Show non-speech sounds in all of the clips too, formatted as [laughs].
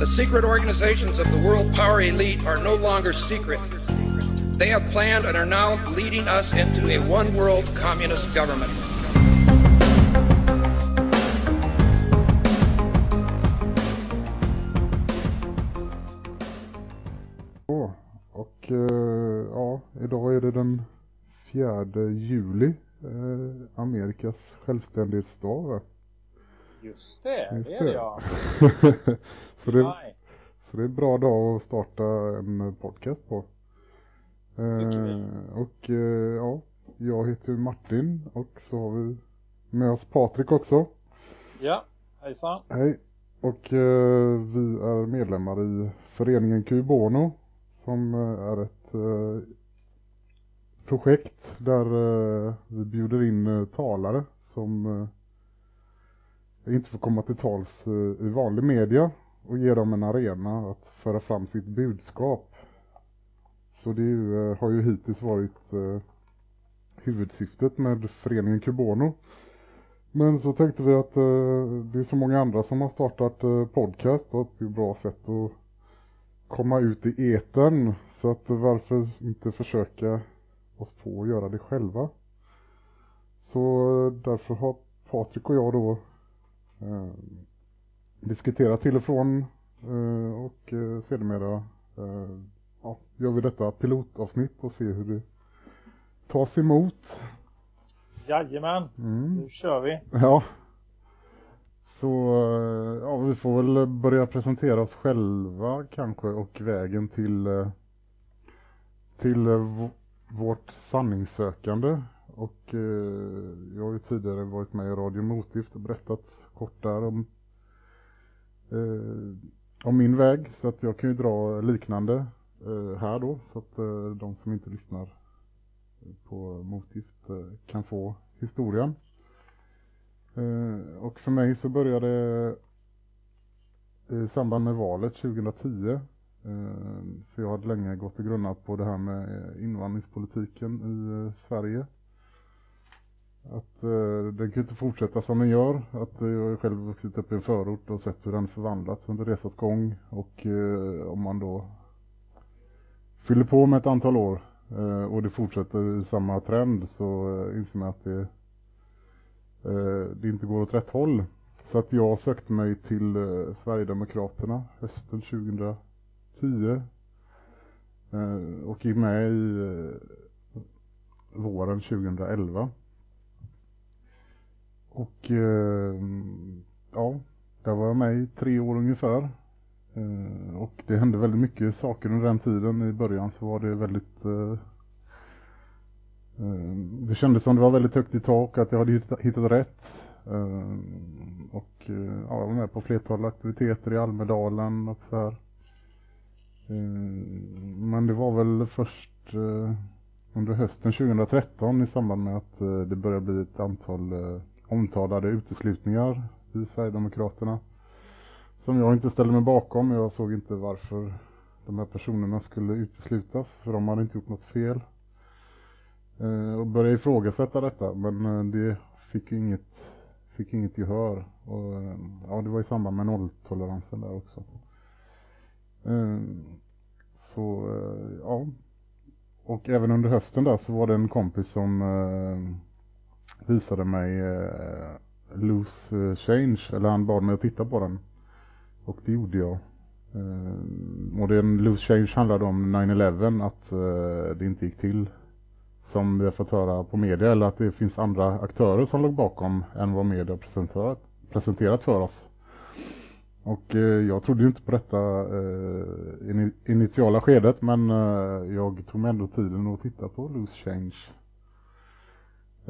The secret organizations of the world power elite are no longer secret. They have planned and are now leading us into a one world communist government. Så, och eh, ja, idag är det den 4 juli, eh, Amerikas självständighetsdag va? Just det, Just det är det ja. [laughs] så, det, Nej, så det är en bra dag att starta en podcast på. Eh, och eh, ja, jag heter Martin och så har vi med oss Patrik också. Ja, hejsan. Hej. Och eh, vi är medlemmar i föreningen Cubono som eh, är ett eh, projekt där eh, vi bjuder in talare som inte får komma till tals i vanlig media och ge dem en arena att föra fram sitt budskap. Så det ju, eh, har ju hittills varit eh, huvudsyftet med föreningen Cubono. Men så tänkte vi att eh, det är så många andra som har startat eh, podcast och att det är ett bra sätt att komma ut i etern. Så att varför inte försöka oss på att göra det själva. Så eh, därför har Patrik och jag då eh, diskuterat till och från eh, och eh, sedermera eh, ja, gör vi detta pilotavsnitt och ser hur det tas emot. Jajamän, Mm. nu kör vi. Ja. Så ja, vi får väl börja presentera oss själva kanske och vägen till till vårt sanningssökande. Och jag har ju tidigare varit med i Radio Motivt och berättat kort där om eh, om min väg. Så att jag kan ju dra liknande eh, här då. Så att eh, de som inte lyssnar eh, på Motivt eh, kan få historien. Eh, och för mig så började det i samband med valet 2010. Eh, för jag hade länge gått och grunnat på det här med eh, invandringspolitiken i eh, Sverige. Att eh, den kan inte fortsätta som den gör. Att eh, jag har själv vuxit upp i en förort och sett hur den förvandlats under resans gång. Och eh, om man då fyller på med ett antal år eh, och det fortsätter i samma trend så eh, inser man att det eh, det inte går åt rätt håll. Så att jag sökte mig till eh, Sverigedemokraterna hösten 2010 eh, och gick med i eh, våren 2011. Och eh, ja, där var jag med i tre år ungefär. Eh, och det hände väldigt mycket saker under den tiden. I början så var det väldigt eh, eh Det kändes som det var väldigt högt i tak, att jag hade hittat, hittat rätt. Eh, Och eh, ja, jag var med på flertal aktiviteter i Almedalen och så här. Eh, men det var väl först under hösten 2013 i samband med att det började bli ett antal omtalade uteslutningar i Sverigedemokraterna. Som jag inte ställde mig bakom. Jag såg inte varför de här personerna skulle uteslutas. För de hade inte gjort något fel. Eh, och började ifrågasätta detta men eh, det fick ju inget, fick inget gehör. Och, eh, ja, det var i samband med nolltoleransen där också. Eh, så eh, ja. Och även under hösten där så var det en kompis som eh, visade mig eh, Loose eh, Change, eller han bad mig att titta på den. Och det gjorde jag. Eh, och den Loose Change handlade om 9-11, att eh, det inte gick till som vi har fått höra på media eller att det finns andra aktörer som låg bakom än vad media har presenterat, presenterat för oss. Och eh, jag trodde ju inte på detta eh, initiala skedet men eh, jag tog mig ändå tiden att titta på Loose Change.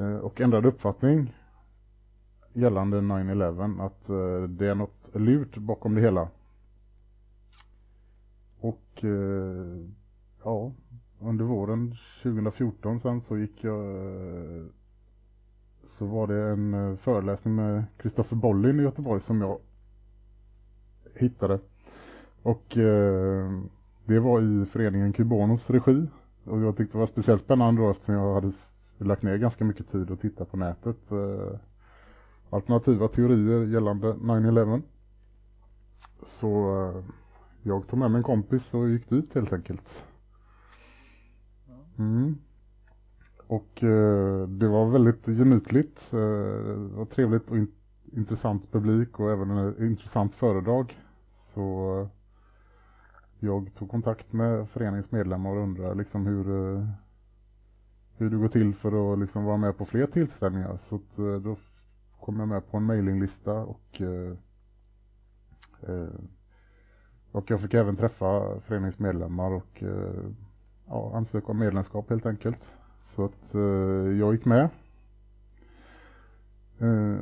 Eh, och ändrade uppfattning gällande 9-11 att eh, det är något lurt bakom det hela. och eh, ja, under våren 2014 sen så gick jag så var det en föreläsning med Kristoffer Bollin i Göteborg som jag hittade. Och eh, det var i föreningen Kubonos regi. Och jag tyckte det var speciellt spännande då eftersom jag hade lagt ner ganska mycket tid att titta på nätet. Eh, alternativa teorier gällande 9-11. Så eh, jag tog med mig en kompis och gick dit helt enkelt. Mm. Och eh, det var väldigt gemytligt. Eh, det var trevligt och in intressant publik och även en intressant föredrag. Så eh, jag tog kontakt med föreningens medlemmar och undrade liksom hur, eh, hur det går till för att liksom vara med på fler tillställningar. Så att, eh, då kom jag med på en mailinglista och eh, eh, och jag fick även träffa föreningens medlemmar och ja, ansöka om medlemskap helt enkelt. Så att jag gick med.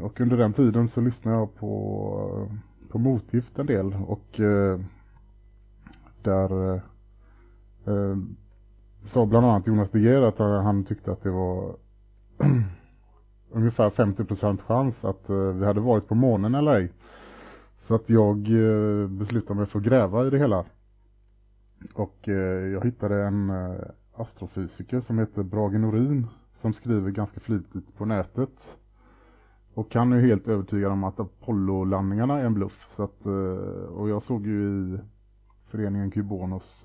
Och under den tiden så lyssnade jag på, på Motgift en del och där sa bland annat Jonas De Geer att eh, han tyckte att det var [clears throat] ungefär 50% chans att eh, vi hade varit på månen eller ej. Så att jag eh, beslutade mig för att gräva i det hela. Och jag hittade en astrofysiker som heter Brage Norin som skriver ganska flitigt på nätet. Och han är helt övertygad om att Apollo-landningarna är en bluff. Så att, och jag såg ju i föreningen Kubonos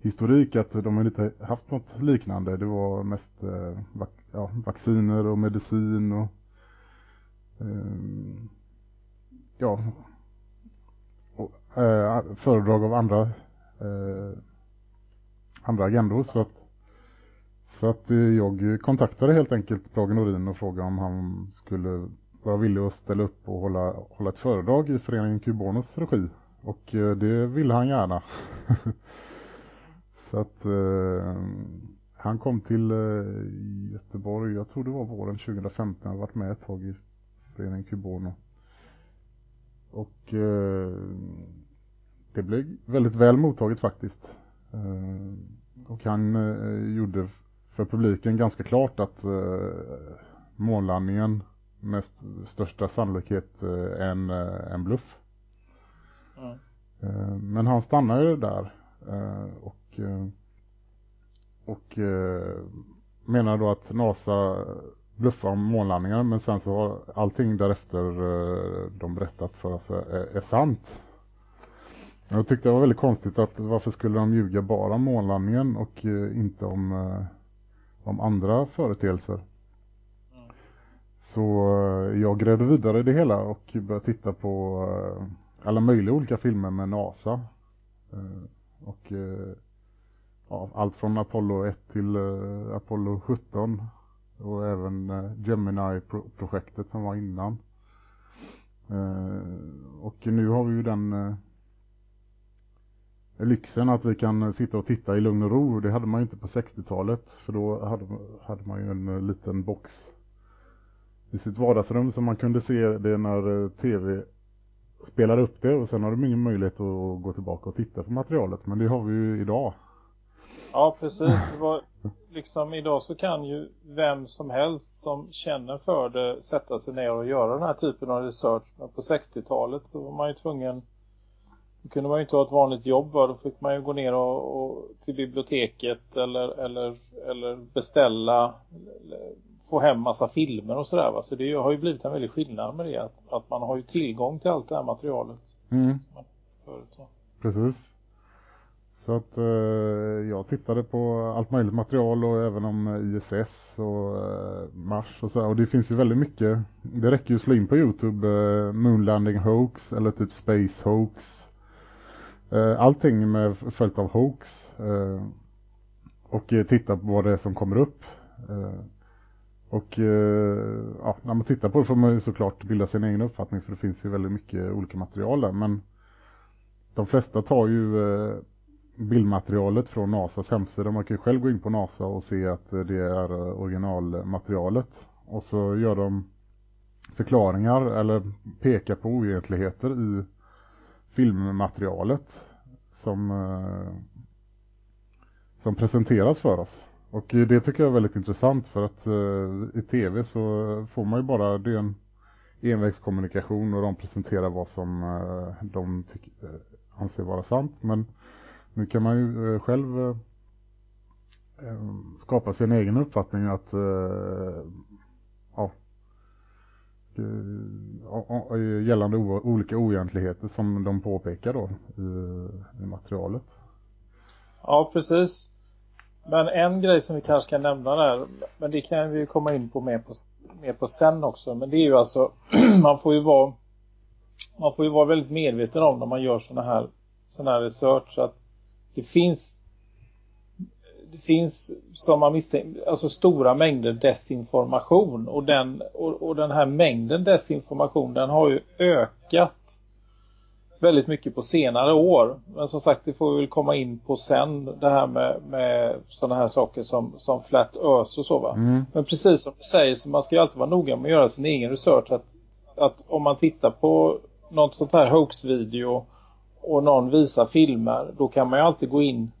historik att de inte haft något liknande. Det var mest eh, vac ja, vacciner och medicin och ehm, ja, och, eh, föredrag av andra eh, andra agendor. Så att, så att eh, jag kontaktade helt enkelt Brage Norin och frågade om han skulle vara villig att ställa upp och hålla, hålla ett föredrag i föreningen Kubonos regi. Och eh, det ville han gärna. [laughs] så att eh, han kom till eh, Göteborg, jag tror det var våren 2015, han har varit med ett tag i föreningen Kubono. Och eh, det blev väldigt väl mottaget faktiskt. Eh, och han eh, gjorde för publiken ganska klart att eh, månlandningen med största sannolikhet en, en bluff. Mm. Men han stannade ju där och, Eh, och eh, menar då att NASA bluffar om månlandningar men sen så har allting därefter eh, de berättat för oss är, är sant. Jag tyckte det var väldigt konstigt att varför skulle de ljuga bara om månlandningen och inte om, om andra företeelser. Mm. Så jag grävde vidare i det hela och började titta på alla möjliga olika filmer med NASA. Och ja, allt från Apollo 1 till eh, Apollo 17 och även eh, Gemini-projektet som var innan. Eh, och nu har vi ju den lyxen att vi kan sitta och titta i lugn och ro. Det hade man ju inte på 60-talet för då hade, hade man ju en liten box i sitt vardagsrum som man kunde se det när tv spelade upp det och sen har de ingen möjlighet att gå tillbaka och titta på materialet. Men det har vi ju idag. Ja, precis. Det var liksom idag så kan ju vem som helst som känner för det sätta sig ner och göra den här typen av research. Men på 60-talet så var man ju tvungen då kunde man ju inte ha ett vanligt jobb? Då fick man ju gå ner och, och till biblioteket eller, eller, eller beställa eller få hem massa filmer och sådär va. Så det har ju blivit en väldig skillnad med det. Att, att man har ju tillgång till allt det här materialet. Mm. Förut, Precis. Så att eh, jag tittade på allt möjligt material och även om eh, ISS och eh, Mars och så Och det finns ju väldigt mycket. Det räcker ju att slå in på Youtube eh, Moonlanding Hoax eller typ Space Hoax Eh, allting med följt av hoax eh, och eh, titta på vad det är som kommer upp. Eh, och eh, ja, när man tittar på det får man ju såklart bilda sin egen uppfattning för det finns ju väldigt mycket olika material där. Men de flesta tar ju bildmaterialet från NASAs hemsida. Man kan ju själv gå in på NASA och se att eh, det är eh, originalmaterialet. Och så gör de förklaringar eller pekar på oegentligheter i filmmaterialet som, eh, som presenteras för oss. Och det tycker jag är väldigt intressant för att i tv så får man ju bara det är en envägskommunikation och de presenterar vad som de anser vara sant. Men nu kan man ju eh, själv eh, eh, skapa sin egen uppfattning att ja, gällande olika oegentligheter som de påpekar då i, materialet. Ja, precis. Men en grej som vi kanske kan nämna där, men det kan vi ju komma in på mer på, mer på sen också. Men det är ju alltså, [clears throat] man får ju vara man får ju vara väldigt medveten om när man gör sådana här, såna här research att det finns det finns som man misstänker, alltså stora mängder desinformation och den, och, och den här mängden desinformation den har ju ökat väldigt mycket på senare år. Men som sagt, det får vi väl komma in på sen. Det här med, med sådana här saker som, som flat earth och så va. Mm. Men precis som du säger så man ska ju alltid vara noga med att göra sin egen research. Att, att om man tittar på något sånt här hoax-video och någon visar filmer. Då kan man ju alltid gå in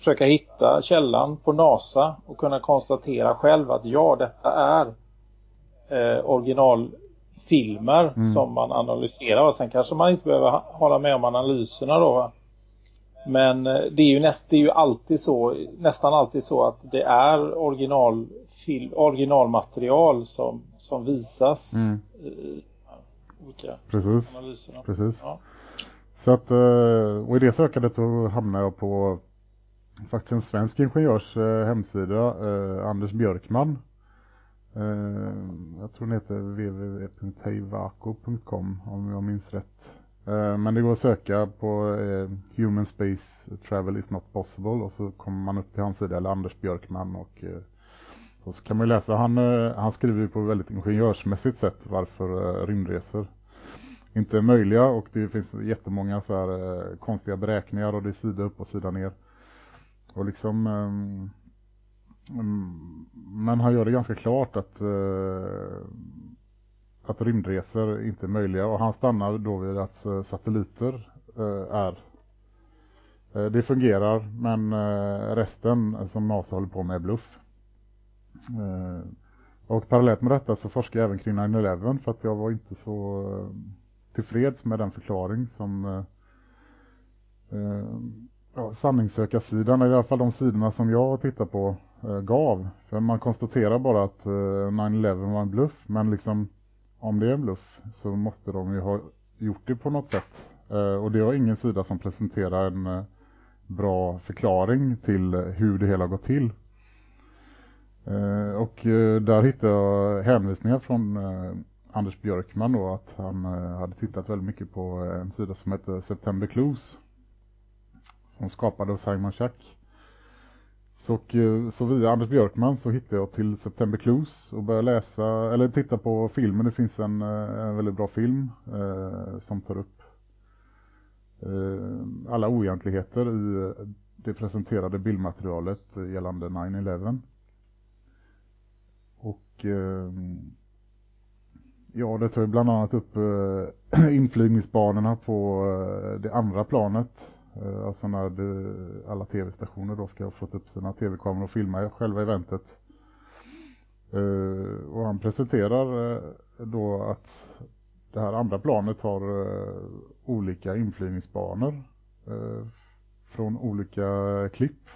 försöka hitta källan på NASA och kunna konstatera själv att ja, detta är eh, original filmer mm. som man analyserar och sen kanske man inte behöver hålla med om analyserna då men eh, det är ju, näst, det är ju alltid så, nästan alltid så att det är original, fil, originalmaterial som, som visas mm. i olika Precis. analyserna. Precis. Ja. Så att, eh, och i det sökandet så hamnar jag på faktiskt en svensk ingenjörs eh, hemsida, eh, Anders Björkman jag tror den heter www.hejvako.com om jag minns rätt. Men det går att söka på Human Space Travel is not possible och så kommer man upp till hans sida eller Anders Björkman och så kan man ju läsa. Han, han skriver på väldigt ingenjörsmässigt sätt varför rymdresor inte är möjliga och det finns jättemånga så här eh, konstiga beräkningar och det är sida upp och sida ner. Och liksom eh, mm, men han gör det ganska klart att, eh, att rymdresor inte är möjliga och han stannar då vid att eh, satelliter är det fungerar men resten som NASA håller på med är bluff. Och parallellt med detta så forskar jag även kring 9-11 för att jag var inte så tillfreds med den förklaring som eh, eh, ja, sanningssökarsidan, i alla fall de sidorna som jag tittar på Eh, gav. För man konstaterar bara att eh, 9-11 var en bluff. Men liksom om det är en bluff så måste de ju ha gjort det på något sätt. Eh, och det var ingen sida som presenterar en bra förklaring till hur det hela gått till. Och där hittade jag hänvisningar från Anders Björkman då att han eh, hade tittat väldigt mycket på eh, en sida som heter September Clues som skapade av Simon Schack. Så, eh, så via Anders Björkman så hittade jag till September Clues och började läsa, eller titta på filmen. Det finns en, en väldigt bra film eh, som tar upp eh, alla oegentligheter i det presenterade bildmaterialet gällande 9-11. Och eh, ja, det tar ju bland annat upp eh, [clears throat] inflygningsbanorna på eh, det andra planet Eh, alltså när det, alla tv-stationer då ska ha fått upp sina tv-kameror och filma själva eventet. Eh, och han presenterar eh, då att det här andra planet har olika inflygningsbanor från olika klipp.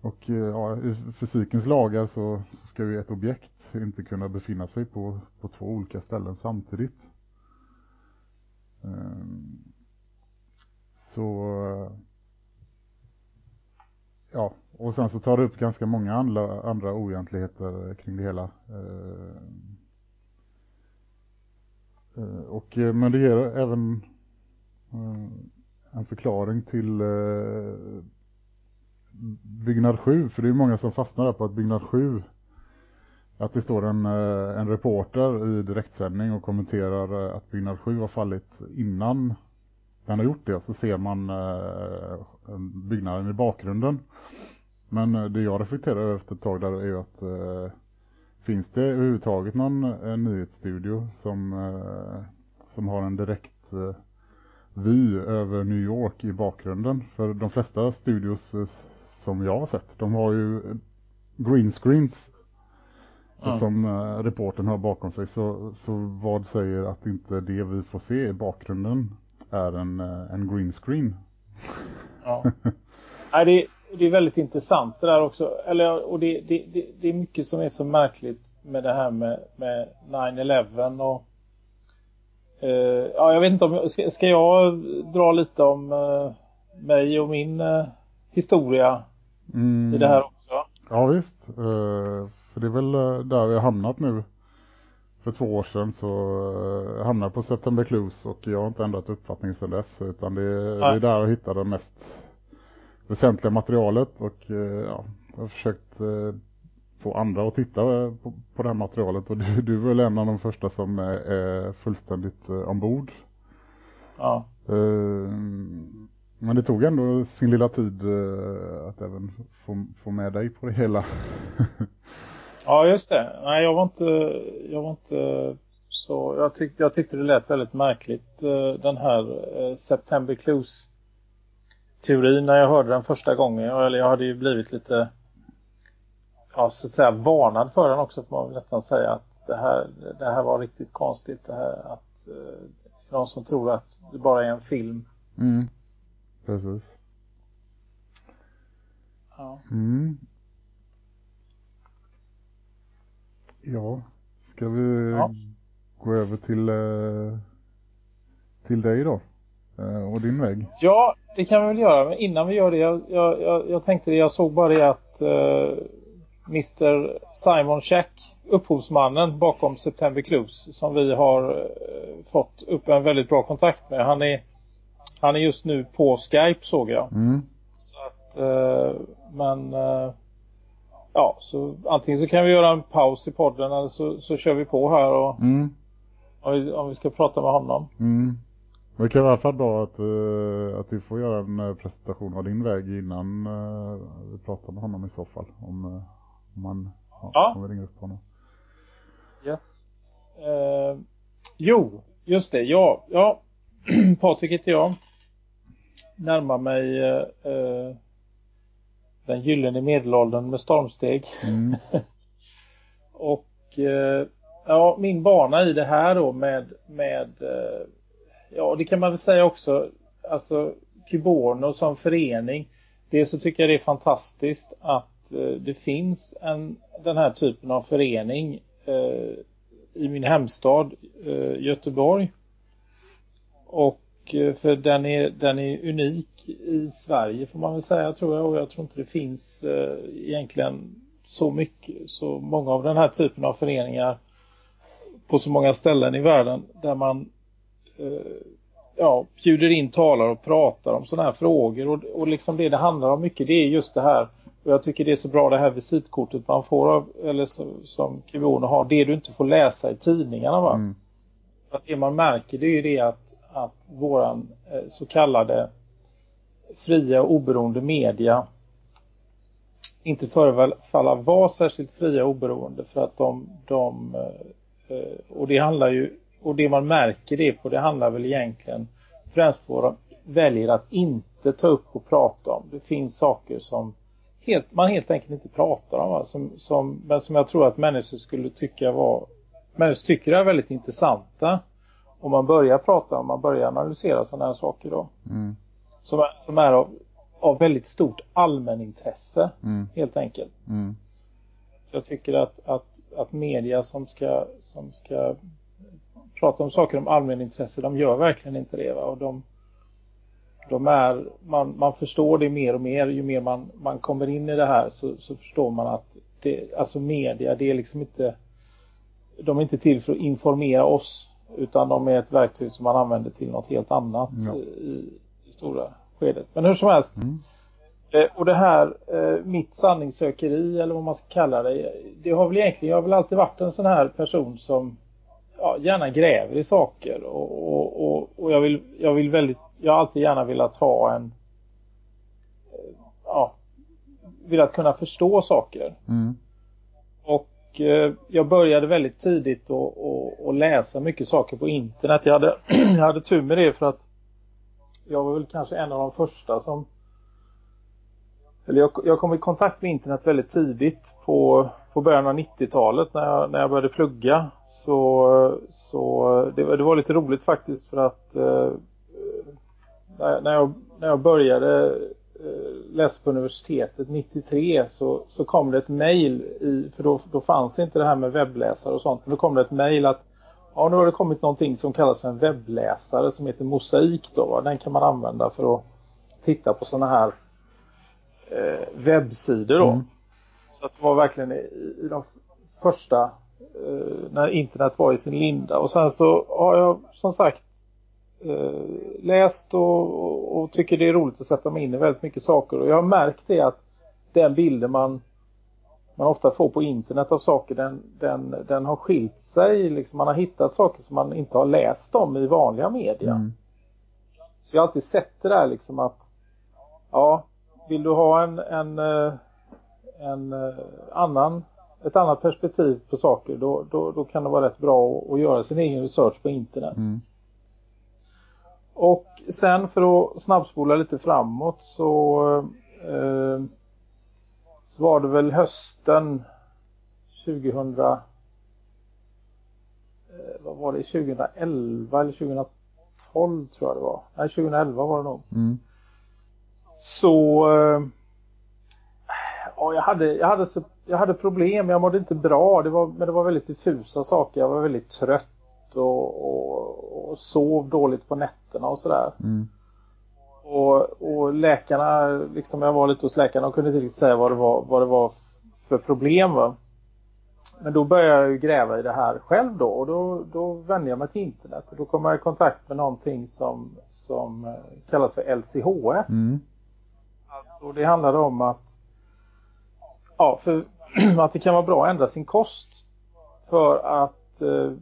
Och ja, i fysikens lagar så ska ju ett objekt inte kunna befinna sig på, på två olika ställen samtidigt. Ehm, så ja, och sen så tar det upp ganska många andra, andra oegentligheter kring det hela. Ehm, eh, och, eh, men det ger även eh, en förklaring till byggnad 7, för det är många som fastnar där på att byggnad 7 att det står en, eh, en reporter i direktsändning och kommenterar eh, att byggnad 7 har fallit innan den har gjort det så ser man eh, byggnaden i bakgrunden. Men det jag reflekterar över efter ett tag där är ju att eh, finns det överhuvudtaget någon eh, nyhetsstudio som, eh, som har en direkt eh, vy över New York i bakgrunden. För de flesta studios som jag har sett, de har ju green screens Ja. som uh, reporten har bakom sig. Så, så vad säger att inte det vi får se i bakgrunden är en, eh, en green screen? Ja. [laughs] Nej, det, det är väldigt intressant det där också. Eller, och det, det, det, det är mycket som är så märkligt med det här med, med 9-11 och eh, ja, jag vet inte om ska, ska jag dra lite om eh, mig och min eh, historia Mm. i det här också? Ja visst, Eh, för det är väl eh, där vi har hamnat nu. För två år sedan så eh, jag hamnade på September Clues och jag har inte ändrat uppfattning sedan dess. Utan det, är- det är där jag hittar det mest väsentliga materialet och eh, ja, jag har försökt få andra att titta på, på det här materialet och du, du är väl en av de första som är, är fullständigt ombord. Ja. Men det tog ändå sin lilla tid att även få, få med dig på det hela. [laughs] Ja, just det. Nej, jag var inte, jag var inte så... Jag tyckte, jag tyckte det lät väldigt märkligt, eh, den här eh, September Clues-teorin när jag hörde den första gången. Eller jag hade ju blivit lite, ja, så att säga varnad för den också, får man nästan säga. Att det här, det här var riktigt konstigt. Det här att eh, någon som tror att det bara är en film. Mm. Precis. Ja. Mm. Ja, ska vi Ja. gå över till, eh, till dig då? Eh, och din vägg. Ja, det kan vi väl göra. Men innan vi gör det, jag, jag, jag, tänkte det, jag såg bara det att eh, Mr Simon Shack, upphovsmannen bakom September Clues, som vi har eh, fått upp en väldigt bra kontakt med. Han är, han är just nu på Skype såg jag. Mm. Så att, eh, men ja, så antingen så kan vi göra en paus i podden eller så, så kör vi på här och Mm. om vi, om vi ska prata med honom. Mm. Det kan vara i alla fall bra att, eh, att du får göra en eh, presentation av din väg innan eh, vi pratar med honom i så fall. Om, eh, om man ja, om vi ringer upp honom. Yes. Jo, just det. Ja, ja. [clears throat] Patrik heter jag. Närmar mig den gyllene medelåldern med stormsteg. Mm. [laughs] Och eh, ja, min bana i det här då med, med eh, ja det kan man väl säga också, alltså Kuborno som förening. Dels så tycker jag det är fantastiskt att eh, det finns en, den här typen av förening eh, i min hemstad eh, Göteborg. Och eh, för den är, den är unik i Sverige får man väl säga tror jag och jag tror inte det finns eh, egentligen så mycket, så många av den här typen av föreningar på så många ställen i världen där man eh, ja, bjuder in talare och pratar om sådana här frågor och, och liksom det det handlar om mycket det är just det här och jag tycker det är så bra det här visitkortet man får av, eller så, som Kibono har, det du inte får läsa i tidningarna va. Mm. Att det man märker det är ju det att, att våran eh, så kallade fria och oberoende media inte förefalla vara särskilt fria och oberoende för att de, de eh, eh, och det handlar ju och det man märker det på det handlar väl egentligen främst på vad de väljer att inte ta upp och prata om. Det finns saker som helt, man helt enkelt inte pratar om va? Som, som, men som jag tror att människor skulle tycka var människor tycker är väldigt intressanta om man börjar prata om, man börjar analysera sådana här saker då Mm. som är, som är av, av väldigt stort allmänintresse Mm. helt enkelt. Mm. Så jag tycker att, att, att media som ska, som ska prata om saker om allmänintresse, de gör verkligen inte det. Va? Och de, de är, man, man förstår det mer och mer ju mer man, man kommer in i det här så, så förstår man att det, alltså media, det är liksom inte de är inte till för att informera oss utan de är ett verktyg som man använder till något helt annat Ja. i, i stora skedet. Men hur som helst, Mm. Eh, Och det här, eh, mitt sanningssökeri eller vad man ska kalla det, det har väl egentligen, jag har väl alltid varit en sån här person som ja, gärna gräver i saker och, och, och, och jag, vill, jag vill väldigt, jag har alltid gärna velat ha en, eh, ja, velat kunna förstå saker. Mm. Och Eh, jag började väldigt tidigt att läsa mycket saker på internet. Jag hade, [clears throat] jag hade tur med det för att jag var väl kanske en av de första som eller jag, jag kom i kontakt med internet väldigt tidigt på, på början av 90-talet när jag, när jag började plugga. Så, så det, det var lite roligt faktiskt för att eh, när, jag, när jag började eh, läsa på universitetet 93 så, så kom det ett i, för då, då fanns inte det här med webbläsare och sånt. Men då kom det ett mail att ja, nu har det kommit någonting som kallas för en webbläsare som heter Mosaik då. Va? Den kan man använda för att titta på sådana här eh, webbsidor då. Mm. Så att det var verkligen i, i de första eh, när internet var i sin linda. Och sen så har jag som sagt eh, läst och, och, tycker det är roligt att sätta mig in i väldigt mycket saker. Och jag har märkt det att den bilden man man ofta får på internet av saker den, den, den har skilt sig. Liksom man har hittat saker som man inte har läst om i vanliga media. Mm. Så jag har alltid sett det där liksom att ja, vill du ha en, en, eh, en eh, annan ett annat perspektiv på saker då, då, då kan det vara rätt bra att, att göra sin egen research på internet. Mm. Och sen för att snabbspola lite framåt så eh, så var det väl hösten 2000 eh, vad var det 2011 eller 2012 tror jag det var. Nej 2011 var det nog. Mm. Så eh, ja, jag hade jag hade så, jag hade problem, jag mådde inte bra, det var men det var väldigt diffusa saker. Jag var väldigt trött och, och, och sov dåligt på nätterna och sådär. Mm. Och, och läkarna, liksom jag var lite hos läkarna och kunde inte riktigt säga vad det var, vad det var för problem. Va? Men då började jag gräva i det här själv då och då, då vände jag mig till internet och då kom jag i kontakt med någonting som, som eh, kallas för LCHF. Mm. Alltså det handlade om att ja, för [clears throat] att det kan vara bra att ändra sin kost för att eh,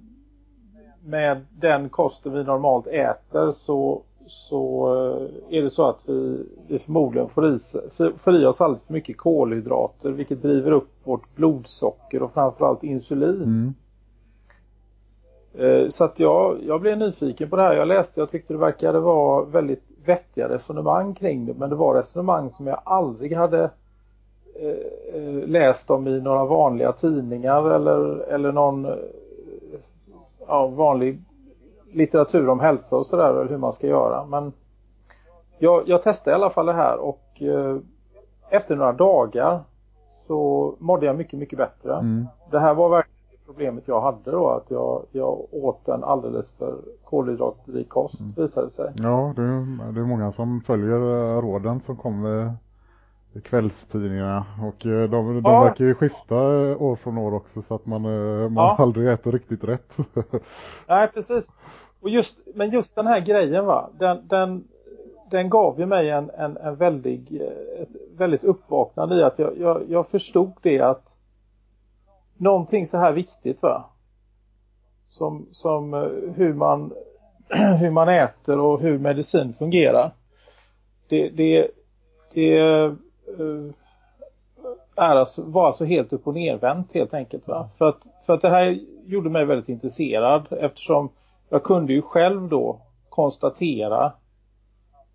med den kosten vi normalt äter så så eh, är det så att vi, vi förmodligen får i, får i oss alldeles för mycket kolhydrater vilket driver upp vårt blodsocker och framförallt insulin. Mm. Eh, så att jag, jag blev nyfiken på det här. Jag läste, jag tyckte det verkade vara väldigt vettiga resonemang kring det. Men det var resonemang som jag aldrig hade eh, läst om i några vanliga tidningar eller, eller någon ja, vanlig litteratur om hälsa och sådär och hur man ska göra. Men jag, jag testade i alla fall det här och eh, efter några dagar så mådde jag mycket, mycket bättre. Mm. Det här var verkligen problemet jag hade då, att jag, jag åt en alldeles för kolhydratrik kost, mm. visade sig. Ja, det, det är många som följer eh, råden som kommer kvällstidningarna och eh, de, de ja. verkar ju skifta år från år också så att man, man ja. aldrig äter riktigt rätt. [laughs] Nej, precis. Och just, men just den här grejen va, den, den, den gav ju mig en, en, en väldig, ett väldigt uppvaknande i att jag, jag, jag förstod det att någonting så här viktigt va, som, som eh, hur man [clears throat] hur man äter och hur medicin fungerar. Det, det, det är alltså, var alltså helt upp och nervänt helt enkelt. Va? För, att, för att det här gjorde mig väldigt intresserad eftersom jag kunde ju själv då konstatera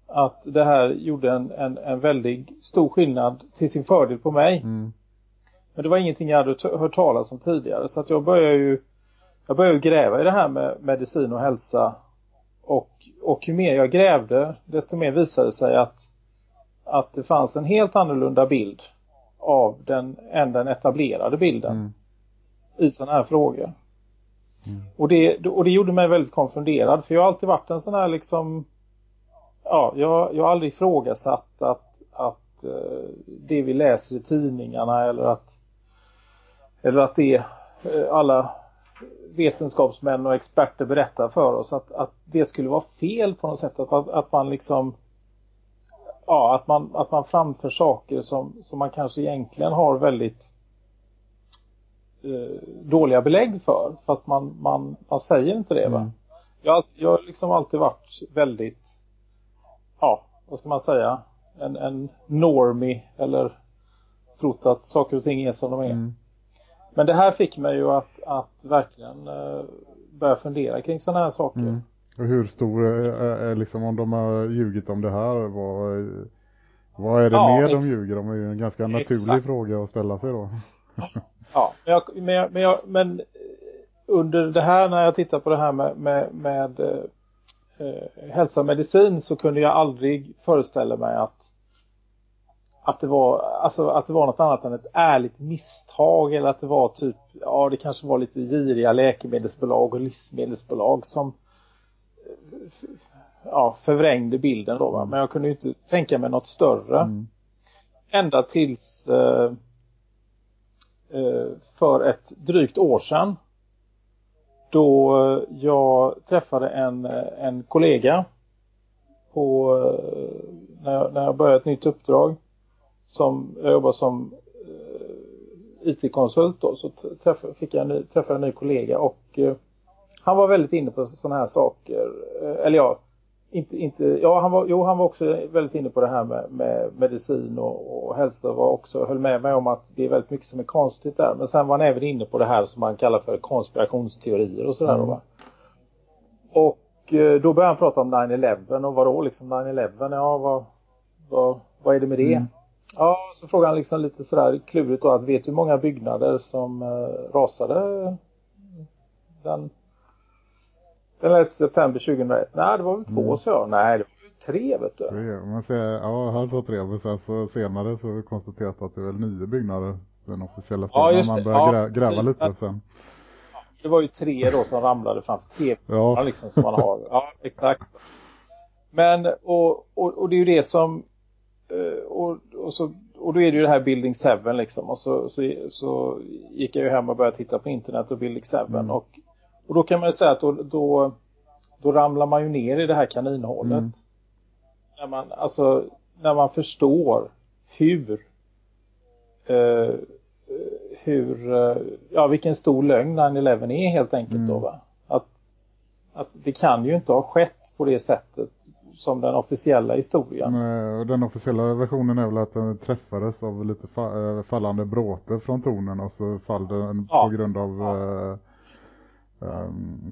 att det här gjorde en, en, en väldigt stor skillnad till sin fördel på mig. Mm. Men det var ingenting jag hade hört talas om tidigare. Så att jag började ju jag började gräva i det här med medicin och hälsa. Och, och ju mer jag grävde desto mer visade det sig att, att det fanns en helt annorlunda bild av den än den etablerade bilden mm. i sådana här frågor. Mm. Och, det, och det gjorde mig väldigt konfunderad för jag har alltid varit en sån här liksom ja, jag, jag har aldrig ifrågasatt att, att uh, det vi läser i tidningarna eller att eller att det uh, alla vetenskapsmän och experter berättar för oss att, att det skulle vara fel på något sätt att, att man liksom ja, att man, att man framför saker som, som man kanske egentligen har väldigt eh, dåliga belägg för. Fast man, man, man säger inte det va. Mm. Jag, jag har liksom alltid varit väldigt, ja, vad ska man säga, en, en normie eller trott att saker och ting är som de är. Mm. Men det här fick mig ju att, att verkligen eh, börja fundera kring sådana här saker. Mm. Hur stor är, liksom om de har ljugit om det här? Vad, vad är det Ja, mer de ljuger om? Det är ju en ganska naturlig Exakt. fråga att ställa sig då. [laughs] Ja, men, jag, men, jag, men, jag, men eh, under det här när jag tittar på det här med, med, med eh, eh, hälsa och medicin så kunde jag aldrig föreställa mig att att det var alltså att det var något annat än ett ärligt misstag eller att det var typ ja det kanske var lite giriga läkemedelsbolag och livsmedelsbolag som ja, förvrängde bilden då va? men jag kunde ju inte tänka mig något större Mm. ända tills eh, eh, för ett drygt år sedan då eh, jag träffade en, eh, en kollega på, när, jag, när jag började ett nytt uppdrag som jag jobbar som eh, IT-konsult då så träffade, fick jag en ny, träffade en ny kollega och han var väldigt inne på sådana här saker eh, eller ja inte, inte, ja han var, jo han var också väldigt inne på det här med, med medicin och, och hälsa var också, höll med mig om att det är väldigt mycket som är konstigt där. Men sen var han även inne på det här som man kallar för konspirationsteorier och sådär Mm. va. Och eh, då började han prata om 9-11 och vadå liksom 9-11, ja vad, vad, vad är det med det? Mm. Ja, så frågade han liksom lite sådär klurigt då att vet du hur många byggnader som eh, rasade den den 11 september 2001? Nej, det var väl två, Mm. så jag. Nej, det var ju tre, vet du. Tre. Man säger, ja, han sa tre, men sen så senare så har vi konstaterat att det är väl nio byggnader. Den officiella Ja, just man det. börjar Ja, grä, gräva precis. lite sen. Det var ju tre då som ramlade framför tv Ja, liksom som man har. Ja, exakt. Men, och, och, och det är ju det som eh, och, och, så, och då är det ju det här Building 7 liksom och så, så, så gick jag ju hem och började titta på internet och Building 7 Mm. och, och då kan man ju säga att då, då, då ramlar man ju ner i det här kaninhålet. Mm. När man, alltså, när man förstår hur eh, hur, eh, ja vilken stor lögn 9-11 är helt enkelt då Mm. va. Att, att det kan ju inte ha skett på det sättet som den officiella historien. Och den officiella versionen är väl att den träffades av lite fa eh, fallande bråte från tornen och så fall den Ja. på grund av eh, ehm,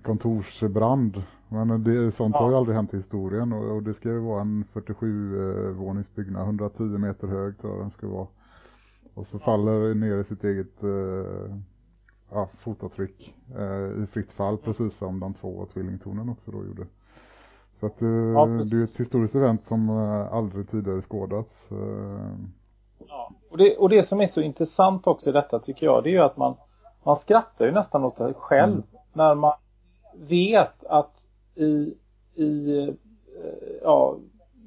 kontorsbrand. Men det, sånt Ja. har ju aldrig hänt i historien och, och det ska ju vara en 47-våningsbyggnad, 110 meter hög tror jag den ska vara. Och så faller ner i sitt eget eh, ja, fotavtryck eh, i fritt fall precis som de två tvillingtornen också då gjorde. Så att eh, Ja, det är ett historiskt event som eh, aldrig tidigare skådats. Eh, Ja. Och, det, och det som är så intressant också i detta tycker jag det är ju att man, man skrattar ju nästan åt sig själv Mm. När man vet att i, i eh, ja,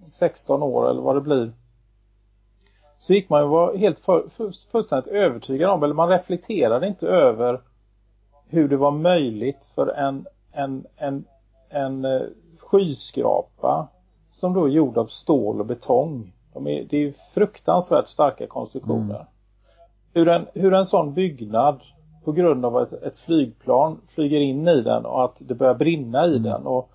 16 år eller vad det blir så gick man ju vara helt för, för, fullständigt övertygad om eller man reflekterade inte över hur det var möjligt för en, en, en, en eh, skyskrapa som då är gjord av stål och betong. De är, det är ju fruktansvärt starka konstruktioner. Mm. Hur, en, hur en sån byggnad på grund av att ett flygplan flyger in i den och att det börjar brinna i Mm. den och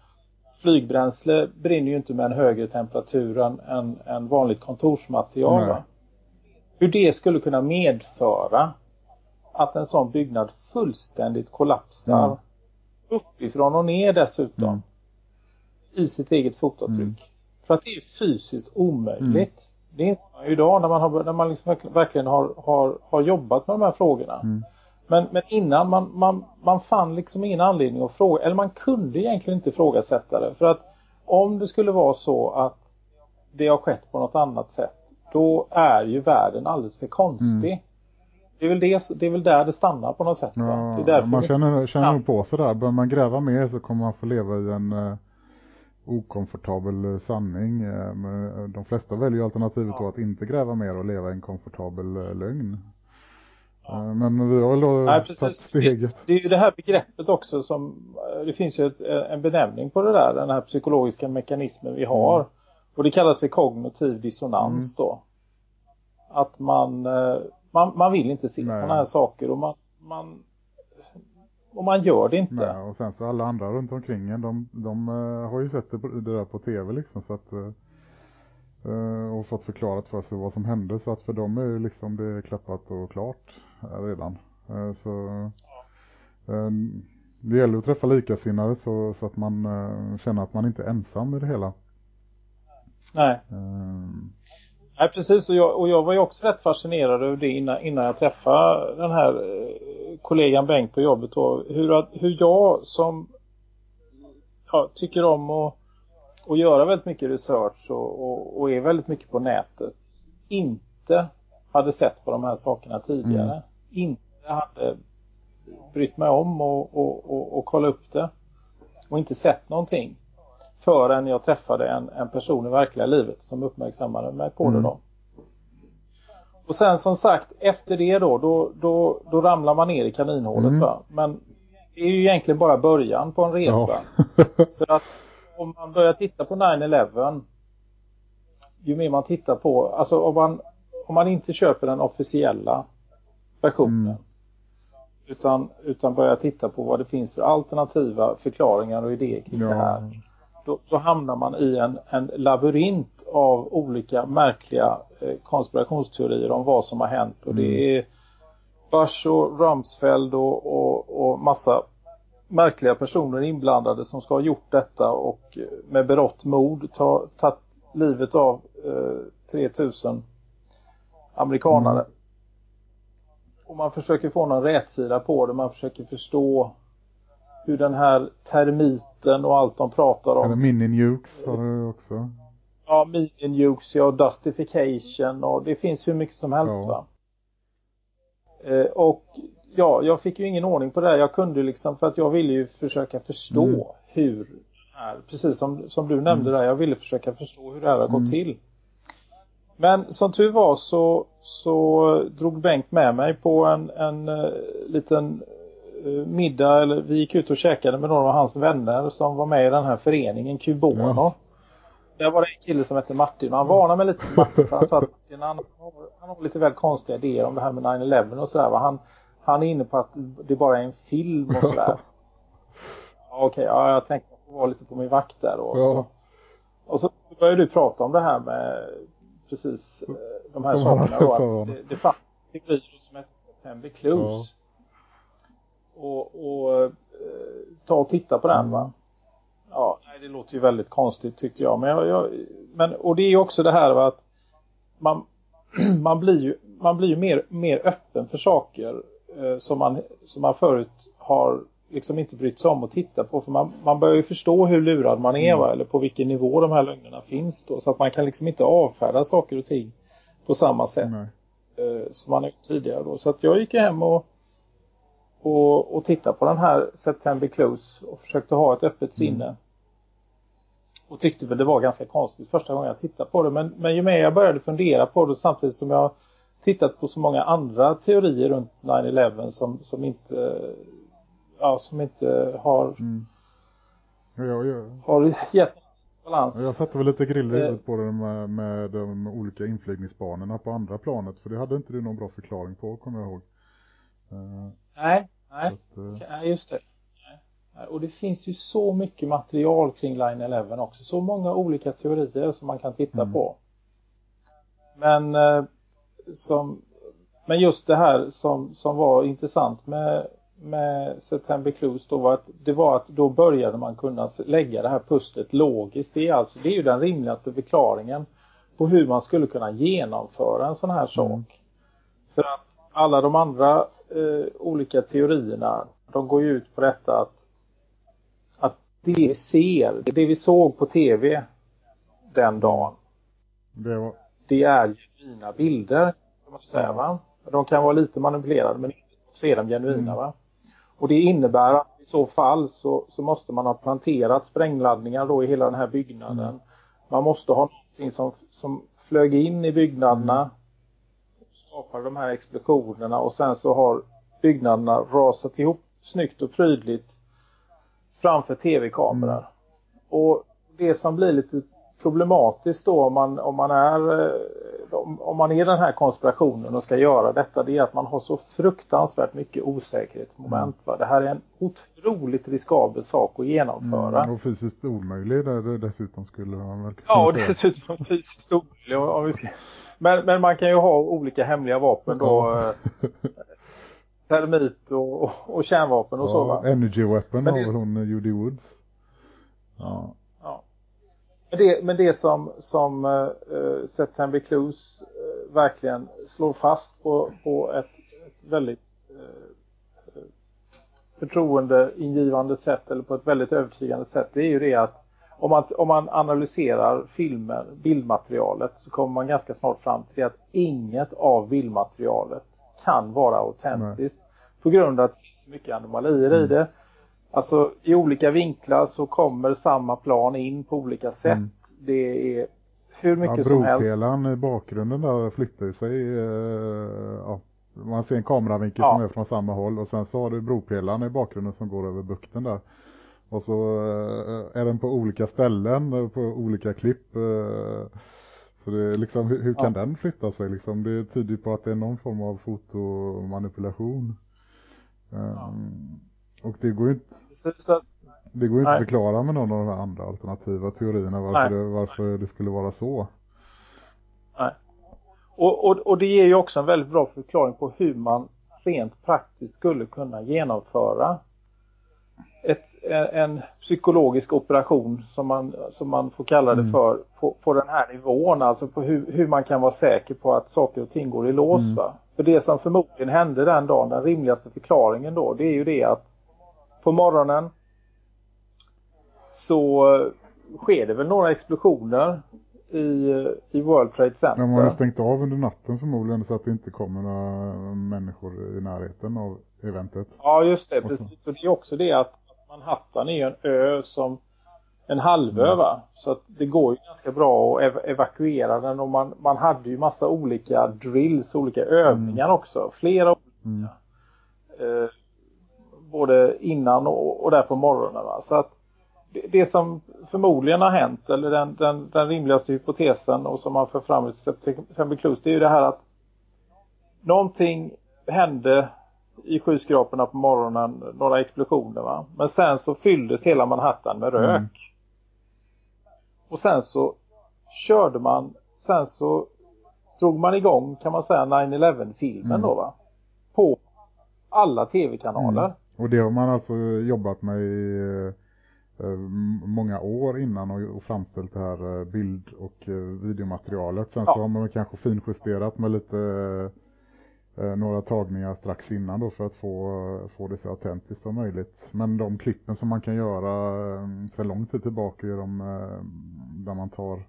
flygbränsle brinner ju inte med en högre temperatur än, än, än vanligt kontorsmaterial. Va? Hur det skulle kunna medföra att en sån byggnad fullständigt kollapsar Mm. uppifrån och ner dessutom Mm. i sitt eget fotavtryck. Mm. För att det är fysiskt omöjligt. Det inser man ju idag när man, har, när man liksom verkligen, verkligen har, har, har jobbat med de här frågorna. Men, men innan man, man, man fann liksom ingen anledning att fråga, eller man kunde egentligen inte ifrågasätta det. För att om det skulle vara så att det har skett på något annat sätt, då är ju världen alldeles för konstig. Mm. Det, är väl det, det är väl där det stannar på något sätt. Va? Ja, Det är man känner, känner Ja. nog på sig där. Börjar man gräva mer så kommer man få leva i en eh, okomfortabel eh, sanning. Eh, eh, de flesta väljer alternativet då att inte gräva mer och leva i en komfortabel eh, lögn. Eh, men vi har väl då Nej, precis. steget. Det är ju det här begreppet också som, eh, det finns ju ett, en benämning på det där, den här psykologiska mekanismen vi har. Mm. Och det kallas för kognitiv dissonans då. Att man, eh, man, man vill inte se sådana här saker och man, man, och man gör det inte. Nej, och sen så alla andra runt omkring en, de, de eh, har ju sett det, det där på tv liksom så att eh, eh, och fått förklarat för sig vad som hände så att för dem är ju liksom det klappat och klart eh, redan. Eh, så eh, det gäller att träffa likasinnade så, så att man känner att man inte är ensam i det hela. Nej. Uh. Nej, precis. Och jag, och jag var ju också rätt fascinerad över det innan, innan jag träffade den här kollegan Bengt på jobbet. Då. Hur, hur jag som ja, tycker om att, att göra väldigt mycket research och, och, och, är väldigt mycket på nätet inte hade sett på de här sakerna tidigare. Mm. Inte hade brytt mig om och, och, och, och kolla upp det. Och inte sett någonting. Förrän jag träffade en, en person i verkliga livet som uppmärksammade mig på mm. det då. Och sen som sagt, efter det då, då, då, då ramlar man ner i kaninhålet mm. va. Men det är ju egentligen bara början på en resa. Ja. [laughs] För att om man börjar titta på 9-11 ju mer man tittar på, alltså om man, om man inte köper den officiella versionen mm. utan, utan börjar titta på vad det finns för alternativa förklaringar och idéer kring ja. det här då, då, hamnar man i en, en labyrint av olika märkliga eh, konspirationsteorier om vad som har hänt och mm. det är Bush och Rumsfeld och, och, och massa märkliga personer inblandade som ska ha gjort detta och med berått mod tagit livet av eh, 3000 amerikanare. Mm. Och man försöker få någon rätsida på det. Man försöker förstå hur den här termiten och allt de pratar om. Eller mini-nukes har du också. Ja, mini-nukes ja, dustification och det finns hur mycket som helst ja. va. Eh, och ja, jag fick ju ingen ordning på det. Jag kunde liksom, för att jag ville ju försöka förstå mm. hur är, precis som, som du nämnde mm. där, jag ville försaka förstå hur det här har gått mm. till. Men som tur var så, så drog Bengt med mig på en, en uh, liten uh, middag, eller vi gick ut och käkade med några av hans vänner som var med i den här föreningen, Kubono. Ja. Där var det en kille som hette Martin och han varnade mig lite för Martin för han sa att [laughs] Martin, han, han har lite väl konstiga idéer om det här med 9-11 och sådär. Han, han är inne på att det bara är en film och sådär. [laughs] Okej, okay, ja, jag tänkte vara lite på min vakt där. Och, ja. så, och så började du prata om det här med precis eh, de här sakerna. Då, att det, det fanns teorier som hette September Clues. Ja. Och, och eh, ta och titta på den mm. va. Ja, nej, det låter ju väldigt konstigt tyckte jag. Men, jag, jag men och det är ju också det här va, att man, [clears throat] man blir ju, man blir ju mer, mer öppen för saker eh, som, man, som man förut har liksom inte brytt sig om att titta på. För man, man börjar ju förstå hur lurad man är mm. va? eller på vilken nivå de här lögnerna finns då. Så att man kan liksom inte avfärda saker och ting på samma sätt eh, som man gjort tidigare då. Så att jag gick hem och, och, och tittade på den här September Close och försökte ha ett öppet mm. sinne. Och tyckte väl det var ganska konstigt första gången jag tittade på det. Men, men ju mer jag började fundera på det samtidigt som jag tittat på så många andra teorier runt 9-11 som, som inte ja, som inte har mm. ja, ja. har gett balans. Jag satte väl lite grill i eh. på det med, med de olika inflygningsbanorna på andra planet. För det hade inte du någon bra förklaring på, kommer jag ihåg. Uh, nej, nej. Att, uh, okay, just det. Och det finns ju så mycket material kring Line 11 också. Så många olika teorier som man kan titta mm. på. Men eh, som men just det här som, som var intressant med med September Clues då var att det var att då började man kunna lägga det här pusslet logiskt. Det är, alltså, det är ju den rimligaste förklaringen på hur man skulle kunna genomföra en sån här sak. Mm. För att alla de andra eh, olika teorierna de går ju ut på detta att, att det vi ser, det vi såg på tv den dagen det, var... det är genuina bilder. Kan man säga, va? De kan vara lite manipulerade men inte så är de genuina. Mm. Va? Och det innebär att i så fall så, så måste man ha planterat sprängladdningar då i hela den här byggnaden. Mm. Man måste ha någonting som, som flög in i byggnaderna mm. skapade de här explosionerna och sen så har byggnaderna rasat ihop snyggt och prydligt framför tv-kameror. Mm. Och det som blir lite problematiskt då om man, om man är eh, om, man är den här konspirationen och ska göra detta det är att man har så fruktansvärt mycket osäkerhetsmoment. Va? Det här är en otroligt riskabel sak att genomföra. Mm, och fysiskt omöjlig där dessutom skulle man väl Ja, och dessutom fysiskt omöjlig. Om vi ska... men, men man kan ju ha olika hemliga vapen då. termit och, och, och kärnvapen och ja, så va. Energy Weapon Men har det väl hon eh, Judy Woods. Ja. Det, men det som, som uh, September Clues eh, verkligen slår fast på, på ett, ett väldigt uh, förtroendeingivande sätt eller på ett väldigt övertygande sätt det är ju det att om man, om man analyserar filmer, bildmaterialet så kommer man ganska snart fram till att inget av bildmaterialet kan vara autentiskt. På grund av att det finns så mycket anomalier i det. Alltså i olika vinklar så kommer samma plan in på olika sätt. Mm. Det är hur Ja, mycket som helst. i bakgrunden där flyttar sig. eh, ja, man ser en kameravinkel Ja. som är från samma håll och sen så har du bropelaren i bakgrunden som går över bukten där. Och så eh, är den på olika ställen, eh, på olika klipp. eh, Så det är liksom, hur, hur kan Ja. den flytta sig liksom? Det tyder på att det är någon form av fotomanipulation. Um, Och det går ju inte, så, det går inte Nej. att förklara med någon av de här andra alternativa teorierna varför, Nej. det, varför det skulle vara så. och, och, och det ger ju också en väldigt bra förklaring på hur man rent praktiskt skulle kunna genomföra ett, en psykologisk operation som man, som man får kalla det Mm. för på, på den här nivån. Alltså på hur, hur man kan vara säker på att saker och ting går i lås. Mm. För det som förmodligen hände den dagen, den rimligaste förklaringen då, det är ju det att på morgonen så eh, sker det väl några explosioner i, i World Trade Center. De har stängt av under natten förmodligen så att det inte kommer några människor i närheten av eventet. Ja, just det. Och så- Precis. Och det är också det att Manhattan är en ö som en halvö Mm. va. Så att det går ju ganska bra att ev- evakuera den och man, man hade ju massa olika drills, olika övningar också. Flera Mm. eh, både innan och, och där på morgonen. Va? Så att det, det som förmodligen har hänt, eller den, den, den rimligaste hypotesen och som man för fram i September Clues, det är ju det här att någonting hände i skyskraporna på morgonen, några explosioner va. Men sen så fylldes hela Manhattan med rök. Mm. Och sen så körde man, sen så drog man igång kan man säga 9-11 filmen Mm. då va. På alla tv-kanaler. Mm. Och det har man alltså jobbat med i eh, m- många år innan och, och framställt det här eh, bild- och eh, videomaterialet. Sen Ja. så har man kanske finjusterat med lite eh, några tagningar strax innan då för att få, få det så autentiskt som möjligt. Men de klippen som man kan göra eh, sedan lång tid tillbaka är de eh, där man tar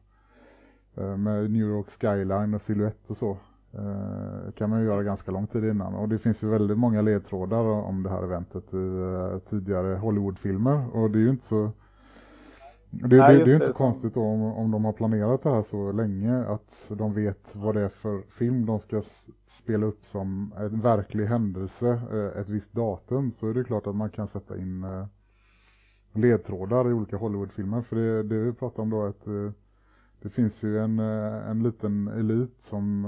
eh, med New York Skyline och silhuett och så. Eh, kan man ju göra ganska lång tid innan. Och det finns ju väldigt många ledtrådar om det här eventet i eh, tidigare Hollywoodfilmer. Och det är ju inte så... Det, Nej, det, det är ju inte som- konstigt då om, om de har planerat det här så länge att de vet vad det är för film de ska spela upp som en verklig händelse eh, ett visst datum så är det klart att man kan sätta in ledtrådar i olika Hollywoodfilmer. För det, det vi pratar om då är att det finns ju en, en liten elit som,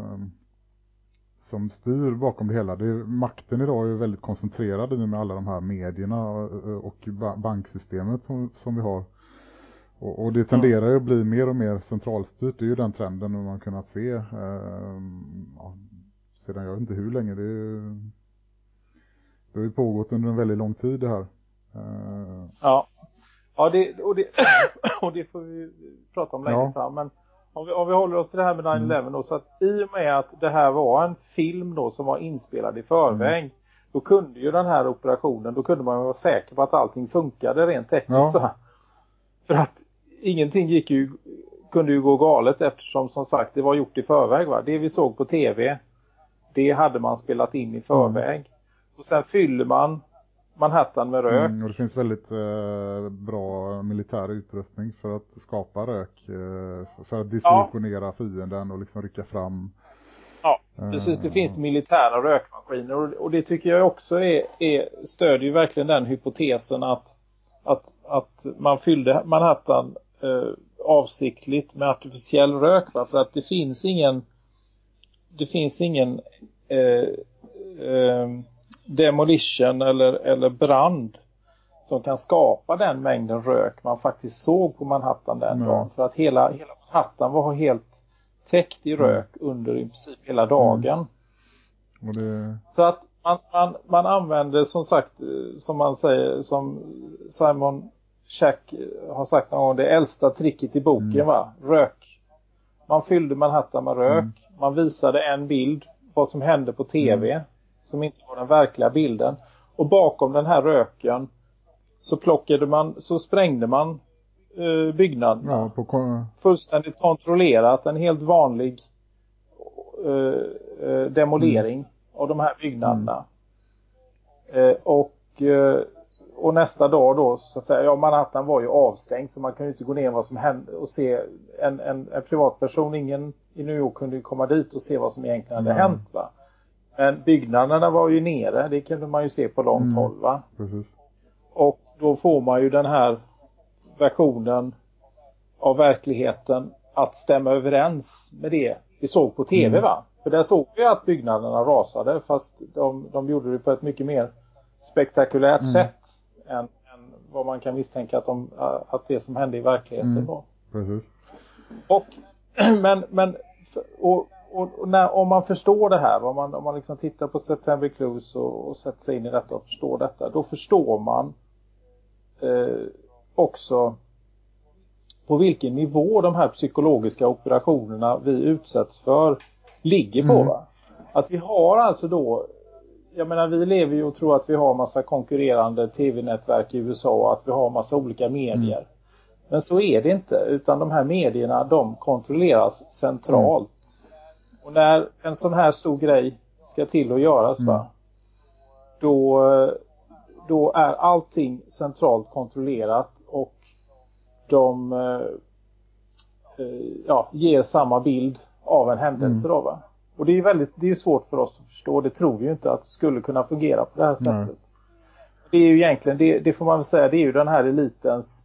som styr bakom det hela. Det är, makten idag är väldigt koncentrerad i med alla de här medierna och, och ba- banksystemet som, som vi har. Och, och det tenderar ju att bli mer och mer centralstyrt. Det är ju den trenden man har kunnat se eh, ja, sedan jag vet inte hur länge. Det, är, det har ju pågått under en väldigt lång tid det här. Eh, Ja, ja det, och, det, [coughs] och det får vi prata om längre Ja. fram. Men om vi, om vi håller oss till det här med 9-11 då. Så att i och med att det här var en film då som var inspelad i förväg. Då kunde ju den här operationen, då kunde man vara säker på att allting funkade rent tekniskt. Ja. För att ingenting gick ju, kunde ju gå galet eftersom som sagt det var gjort i förväg. Va? Det vi såg på tv, det hade man spelat in i förväg. Och sen fyller man Manhattan med rök. Mm, och det finns väldigt eh, bra militär utrustning för att skapa rök. Eh, för att disillusionera fienden och liksom rycka fram. Ja, Eh, precis. Det finns militära rökmaskiner och, och det tycker jag också är, är, stödjer ju verkligen den hypotesen att, att, att man fyllde Manhattan eh, avsiktligt med artificiell rök. Va? För att det finns ingen det finns ingen eh, eh, demolition eller, eller brand som kan skapa den mängden rök man faktiskt såg på Manhattan den Nej. dagen. För att hela, hela Manhattan var helt täckt i rök under i princip hela dagen. Och det, Så att man, man, man använder som sagt, eh, som man säger, som Simon Shack har sagt någon gång, det äldsta tricket i boken mm. va? Rök. Man fyllde Manhattan med rök. Mm. Man visade en bild, vad som hände på tv, mm. Som inte var den verkliga bilden. Och bakom den här röken så plockade man, så sprängde man eh, byggnaderna. Ja, på... Fullständigt kontrollerat, en helt vanlig eh, eh, demolering mm. av de här byggnaderna. Mm. Eh, och, eh, och nästa dag då så att säga, ja Manhattan var ju avstängt så man kunde inte gå ner vad som hände och se en, en, en privatperson, ingen i New York kunde komma dit och se vad som egentligen hade mm. hänt va. Men byggnaderna var ju nere, det kunde man ju se på långt mm. håll va. Precis. Och då får man ju den här versionen av verkligheten att stämma överens med det vi såg på tv mm. va? För där såg vi att byggnaderna rasade fast de, de gjorde det på ett mycket mer spektakulärt mm. sätt än, än, vad man kan misstänka att, de, att det som hände i verkligheten mm. var. Precis. Och, [clears throat] men, men och, och, och när, om man förstår det här, om man, om man liksom tittar på September Clues och, och sätter sig in i detta och förstår detta, då förstår man eh, också på vilken nivå de här psykologiska operationerna vi utsätts för ligger på. Mm. Att vi har alltså då, jag menar vi lever ju och tror att vi har massa konkurrerande tv-nätverk i USA och att vi har massa olika medier. Mm. Men så är det inte, utan de här medierna de kontrolleras centralt. Mm. Och när en sån här stor grej ska till att göras va, mm. då, då är allting centralt kontrollerat och de eh, eh, ja, ger samma bild av en händelse mm. då va. Och det är väldigt det är svårt för oss att förstå. Det tror vi ju inte att det skulle kunna fungera på det här sättet. Mm. Det är ju egentligen, det, det, får man väl säga, det är ju den här elitens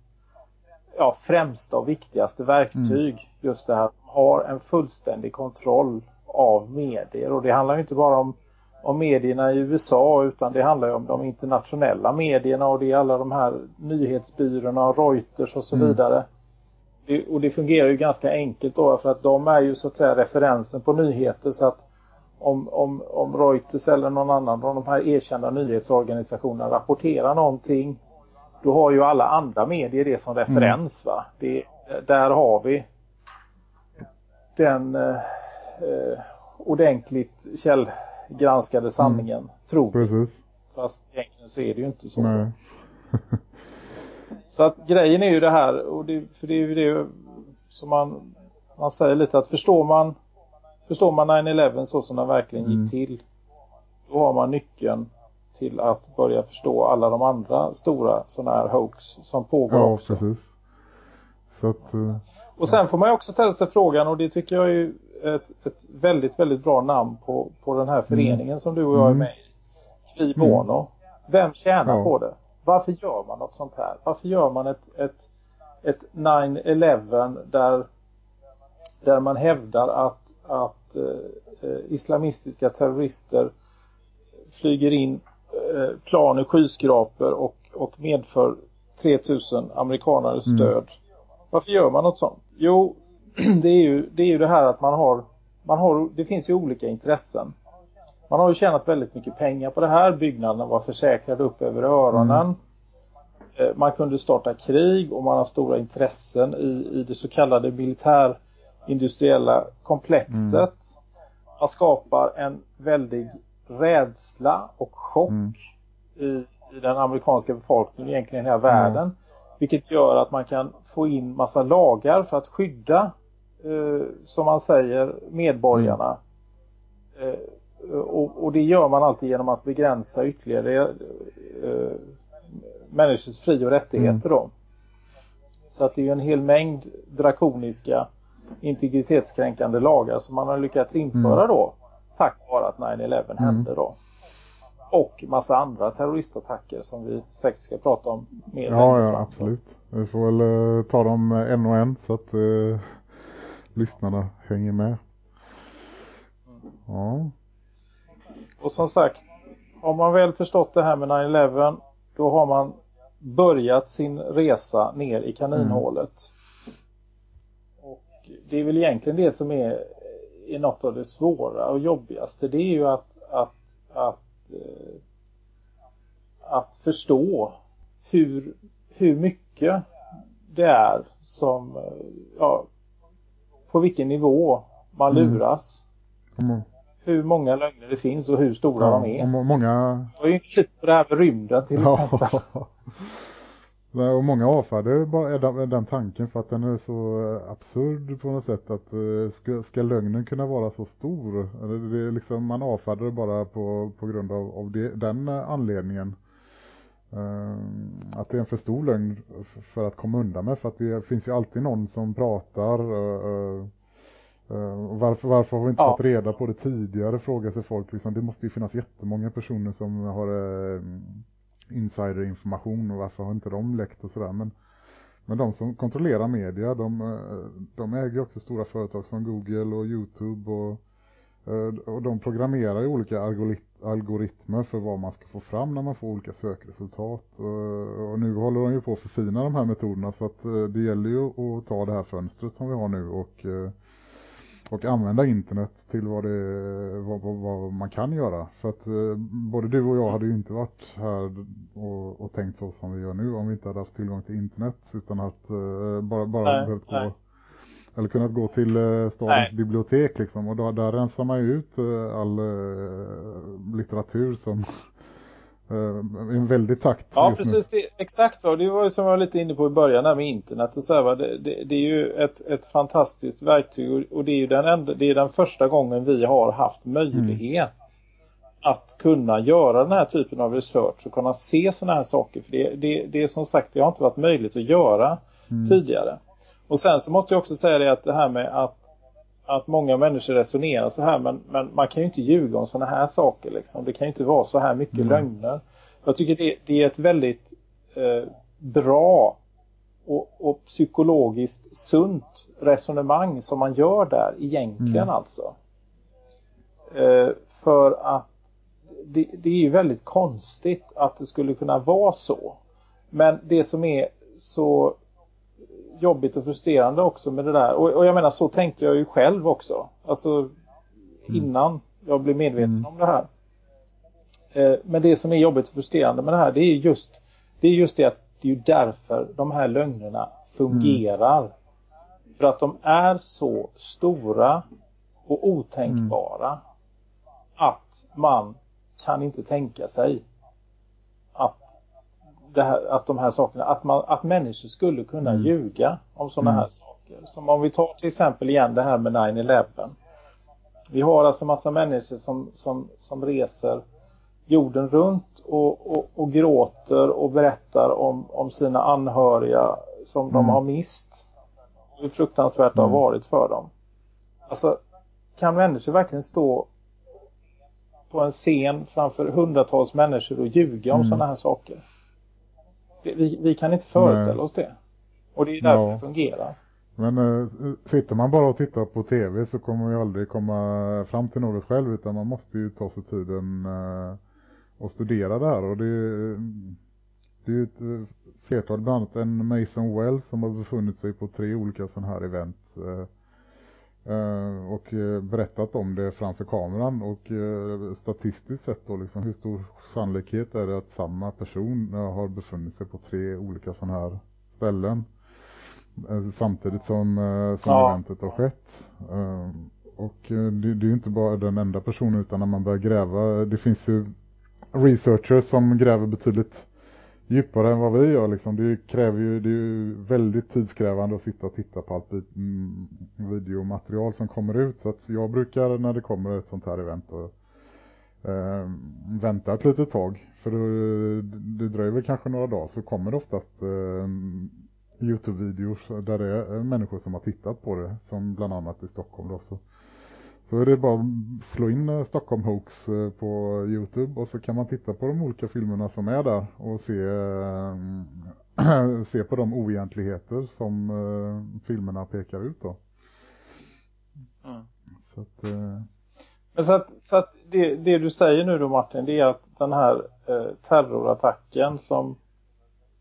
ja, främsta och viktigaste verktyg. Mm. Just det här, har en fullständig kontroll av medier. Och det handlar ju inte bara om, om medierna i USA utan det handlar om de internationella medierna och det är alla de här nyhetsbyråerna, Reuters och så mm. vidare och det fungerar ju ganska enkelt då för att de är ju så att säga referensen på nyheter så att om, om, om Reuters eller någon annan av de här erkända nyhetsorganisationerna rapporterar någonting då har ju alla andra medier det som referens mm. va. Det, där har vi den eh, eh ordentligt källgranskade sanningen mm. tror. Precis. Fast egentligen så är det ju inte så. Nej. [laughs] Så att grejen är ju det här, och det, för det är ju det som man, man säger lite att förstår man förstår man 9-11 så som den verkligen mm. gick till då har man nyckeln till att börja förstå alla de andra stora sådana här hoax som pågår ja, också. Precis. Så att, uh, och sen får man ju också ställa sig frågan och det tycker jag är ett, ett väldigt, väldigt bra namn på, på den här föreningen mm. som du och jag är mm. med i. Fri Bono. Mm. Vem tjänar ja. på det? varför gör man något sånt här? Varför gör man ett, ett, ett 9-11 där, där man hävdar att, att eh, islamistiska terrorister flyger in eh, plan och skyskrapor och, och medför 3000 amerikaners mm. död. Varför gör man något sånt? Jo, [clears throat] det är ju det, är ju det här att man har, man har, det finns ju olika intressen. Man har ju tjänat väldigt mycket pengar på det här. Byggnaderna var försäkrade upp över öronen. Mm. Man kunde starta krig och man har stora intressen i, i det så kallade militärindustriella komplexet. Mm. Man skapar en väldig rädsla och chock mm. i, i, den amerikanska befolkningen, egentligen i hela världen. Mm. Vilket gör att man kan få in massa lagar för att skydda, eh, som man säger, medborgarna. Mm. Eh, och, och, det gör man alltid genom att begränsa ytterligare eh, människors fri- och rättigheter mm. då. Så att det är en hel mängd drakoniska integritetskränkande lagar som man har lyckats införa mm. då tack vare att 9-11 mm. hände då. Och massa andra terroristattacker som vi säkert ska prata om mer Ja, ja absolut. Vi får väl uh, ta dem en och en så att uh, lyssnarna hänger med. Ja. Och som sagt, har man väl förstått det här med 9-11 då har man börjat sin resa ner i kaninhålet. Mm. Och det är väl egentligen det som är, är något av det svåra och jobbigaste. Det är ju att, att, att eh, att förstå hur, hur mycket det är som, eh, ja, på vilken nivå man Mm. luras. Mm. Hur många lögner det finns och hur stora de är. och må- många... Jag är ju lite på det här med rymden till exempel. Ja. [laughs] Nej, Och många avfärdar bara den, den tanken för att den är så eh, absurd på något sätt att eh, ska, ska lögnen kunna vara så stor? Det är liksom, man avfärdar det bara på, på grund av, av det, den eh, anledningen. Eh, att det är en för stor lögn för att komma undan med för att det finns ju alltid någon som pratar eh, eh, eh, varför, varför har vi inte Ja. fått reda på det tidigare frågar sig folk liksom, det måste ju finnas jättemånga personer som har insiderinformation och varför har inte de läckt och sådär. Men, men de som kontrollerar media, de, de äger också stora företag som Google och YouTube och, och de programmerar ju olika algorit- algoritmer för vad man ska få fram när man får olika sökresultat. Och, nu håller de ju på att förfina de här metoderna så att eh, det gäller ju att ta det här fönstret som vi har nu och eh, och använda internet till vad, det, vad, vad, vad man kan göra. För att eh, både du och jag hade ju inte varit här och, och tänkt så som vi gör nu om vi inte hade haft tillgång till internet utan att bara, bara Nej, behövt nej. Eller kunnat gå till eh, stadens bibliotek liksom och då, där rensar man ju ut eh, all eh, litteratur som [laughs] eh, en väldig takt Ja, precis. Det, exakt. Va? Det var ju som jag var lite inne på i början där med internet. Och så här, va? Det, det, det är ju ett, ett fantastiskt verktyg och, och det är ju den, enda, det är den första gången vi har haft möjlighet att kunna göra den här typen av research och kunna se sådana här saker. För det, det, det är som sagt, det har inte varit möjligt att göra Mm. tidigare. Och sen så måste jag också säga det att det här med att, att många människor resonerar så här men, men man kan ju inte ljuga om sådana här saker liksom. Det kan ju inte vara så här mycket Mm. lögner. Jag tycker det, det är ett väldigt eh, bra och, och psykologiskt sunt resonemang som man gör där egentligen Mm. alltså. Eh, för att det, det är ju väldigt konstigt att det skulle kunna vara så. Men det som är så jobbigt och frustrerande också med det där. Och, och jag menar så tänkte jag ju själv också. Alltså innan jag blev medveten Mm. om det här. Eh, men det som är jobbigt och frustrerande med det här det är just det, är just det att det är därför de här lögnerna fungerar. För att de är så stora och otänkbara att man kan inte tänka sig här, att de här sakerna, att, man, att människor skulle kunna Mm. ljuga om sådana Mm. här saker. Som om vi tar till exempel igen det här med 9-11. Vi har alltså massa människor som, som, som reser jorden runt och, och, och gråter och berättar om, om sina anhöriga som de Mm. har mist. Hur fruktansvärt det har Mm. varit för dem. Alltså, kan människor verkligen stå på en scen framför hundratals människor och ljuga om Mm. sådana här saker? Vi, vi kan inte föreställa Nej. oss det. Och det är därför Ja. det fungerar. Men eh, sitter man bara och tittar på tv så kommer man ju aldrig komma fram till något själv utan man måste ju ta sig tiden eh, och studera det här och det, är- det är ju ett eh, flertal, bland annat en Mason Wells som har befunnit sig på tre olika sådana här event eh, och eh, berättat om det framför kameran och eh, statistiskt sett då liksom hur stor sannolikhet är det att samma person eh, har befunnit sig på tre olika sådana här ställen eh, samtidigt som, eh, som Ja. eventet har skett. Eh, Och eh, det, det är ju inte bara den enda personen utan när man börjar gräva, det finns ju researchers som gräver betydligt djupare än vad vi gör liksom. Det kräver ju, det är ju väldigt tidskrävande att sitta och titta på allt vid- mm, videomaterial som kommer ut. Så att jag brukar när det kommer ett sånt här event och, eh, vänta ett litet tag. För det, det dröjer väl kanske några dagar så kommer det oftast eh, Youtube-videos där det är människor som har tittat på det. Som bland annat i Stockholm då. Så, så är det bara att slå in eh, Stockholm Hoax eh, på Youtube och så kan man titta på de olika filmerna som är där och se, eh, [clears throat] se på de oegentligheter som filmerna pekar ut då. Mm. Så att, Men så att, så att det, det du säger nu då Martin, det är att den här eh, terrorattacken som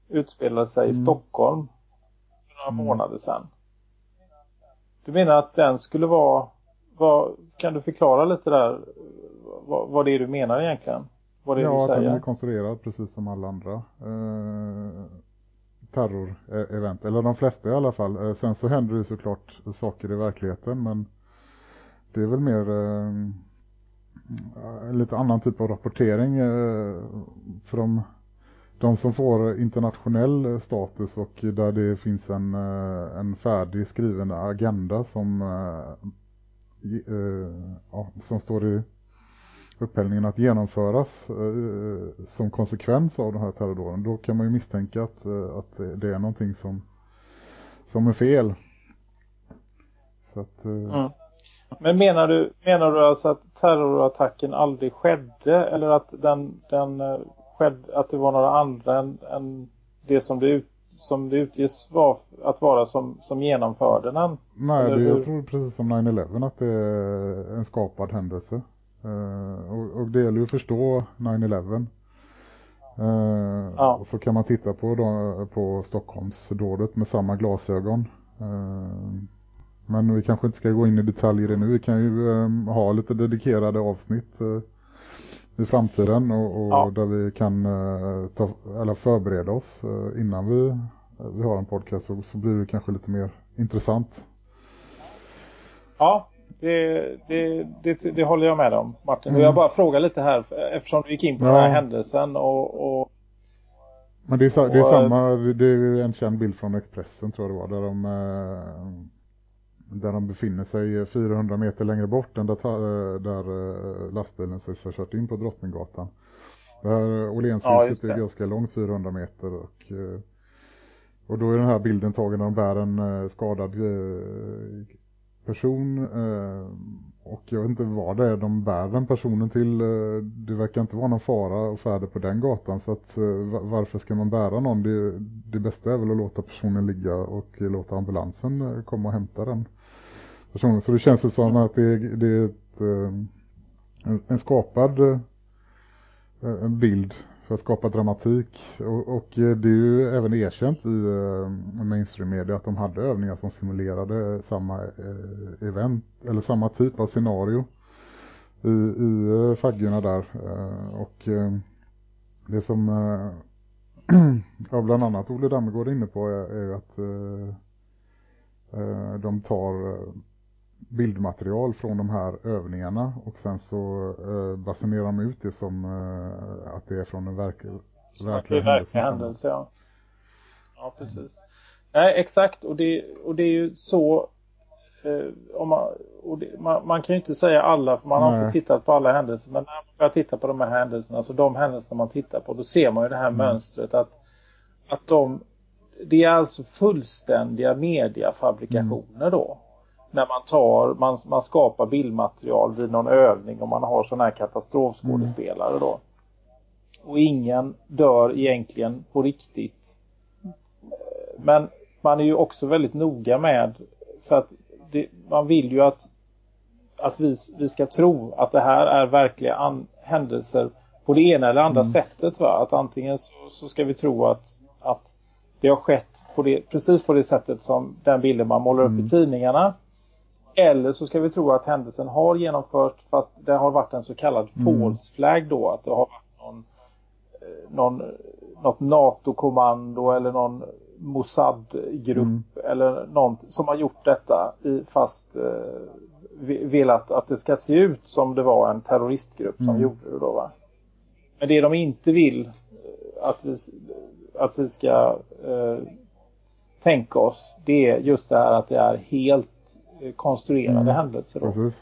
utspelade sig i Mm. Stockholm för några Mm. månader sedan. Du menar att den skulle vara, vad, kan du förklara lite där vad, vad det är du menar egentligen? Vad det ja, du den är konstruerad precis som alla andra eh, terrorevent. Eller de flesta i alla fall. Eh, sen så händer det såklart saker i verkligheten. Men det är väl mer eh, lite annan typ av rapportering. Eh, för de, de som får internationell status och där det finns en, eh, en färdig skriven agenda som, eh, Eh, som står i upphällningen att genomföras eh, som konsekvens av de här terrordåden, då kan man ju misstänka att, eh, att det är någonting som, som är fel. Så att, eh, Mm. Men menar du, menar du alltså att terrorattacken aldrig skedde eller att den, den eh, skedde, att det var några andra än, än det som det, ut, som det utges var, att vara som, som genomförde den? nej, det, jag tror precis som 9-11 att det är en skapad händelse. Eh, och, och det gäller ju att förstå 9-11. Eh, Ja. och så kan man titta på, då, på Stockholmsdådet med samma glasögon. Eh, men vi kanske inte ska gå in i detaljer nu. Vi kan ju ha lite dedikerade avsnitt i framtiden och, och Ja. där vi kan eh, ta, eller förbereda oss eh, innan vi, vi har en podcast så, så blir det kanske lite mer intressant. Ja, det, det, det, det håller jag med om Martin. Mm. Och jag bara frågar lite här eftersom du gick in på Ja. den här händelsen och, och Men det är, sa- det är Och, samma, det är en känd bild från Expressen tror jag det var, där de, eh, där de befinner sig 400 meter längre bort än där, eh, där eh, lastbilen sägs ha kört in på Drottninggatan. Det här Ja, Åhlénshuset just är ganska långt, 400 meter och, eh, och då är den här bilden tagen när de bär en eh, skadad eh, person eh, och jag vet inte vad det är de bär den personen till. eh, Det verkar inte vara någon fara och färde på den gatan så att eh, va- varför ska man bära någon? Det, det bästa är väl att låta personen ligga och låta ambulansen eh, komma och hämta den personen. Så det känns ju som att det, är- det är ett, eh, en, en skapad eh, en bild för att skapa dramatik. Och, och eh, det är ju även erkänt i eh, mainstream media att de hade övningar som simulerade samma event eller samma typ av scenario i, i faggorna där. Och det som [clears throat] ja, bland annat Olle Dammegård är inne på är, är att eh, de tar bildmaterial från de här övningarna och sen så eh, basunerar de ut det som eh, att det är från en verk, verkliga händelsen. händelse. Ja. ja, precis. Nej, exakt. Och det, och det är ju så eh, om man, och det, man, man kan ju inte säga alla för man har Nej. inte tittat på alla händelser. Men när man börjar titta på de här händelserna, alltså de händelser man tittar på, då ser man ju det här Mm. mönstret att, att de, det är alltså fullständiga mediafabrikationer då. När man tar, man, man skapar bildmaterial vid någon övning och man har sådana här katastrofskådespelare då. Och ingen dör egentligen på riktigt. Men man är ju också väldigt noga med för att det, man vill ju att, att vi, vi ska tro att det här är verkliga an, händelser på det ena eller andra Mm. sättet. Va? Att antingen så, så ska vi tro att, att det har skett på det, precis på det sättet som den bilden man målar upp Mm. i tidningarna. Eller så ska vi tro att händelsen har genomförts fast det har varit en så kallad Mm. false flag då. Att det har varit någon, eh, någon, något NATO-kommando eller någon Mossad-grupp Mm. eller något som har gjort detta i, fast eh, velat att det ska se ut som det var en terroristgrupp som Mm. gjorde det då va. Men det de inte vill eh, att vi, att vi ska eh, tänka oss det är just det här att det är helt konstruerade Mm. händelser då. Precis.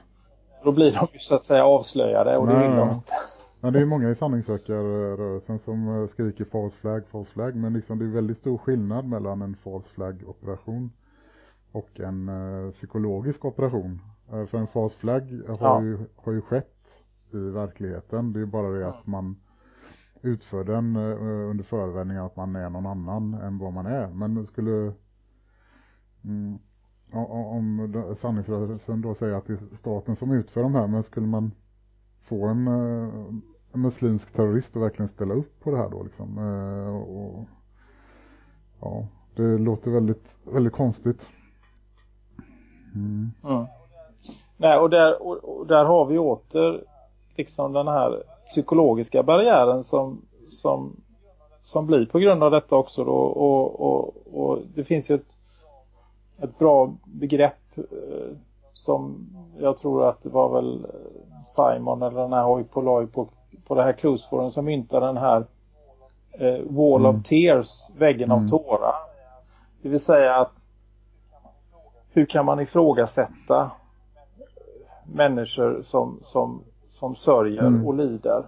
Då blir de ju så att säga avslöjade och det Nej, vill de inte. Ja, det är många i sanningssökarrörelsen som eh, skriker false flag, false flag. Men liksom det är väldigt stor skillnad mellan en false flag operation och en eh, psykologisk operation. Eh, för en false flag har, Ja. ju, har ju skett i verkligheten. Det är bara det att man utför den eh, under förevändning att man är någon annan än vad man är. Men det skulle... Mm, om sanningsrörelsen då säger att det är staten som utför de här, men skulle man få en, eh, en muslimsk terrorist att verkligen ställa upp på det här då liksom. Eh, och, ja, det låter väldigt, väldigt konstigt. Mm. Mm. Nej, och där, och, och där har vi åter liksom den här psykologiska barriären som, som, som blir på grund av detta också då, och, och, och det finns ju ett, ett bra begrepp eh, som jag tror att det var väl Simon eller den här Hoi Polloi på, på det här Clues Forum som myntade den här eh, Wall mm. of Tears, väggen mm. av tårar. Det vill säga att hur kan man ifrågasätta människor som, som, som sörjer mm. och lider?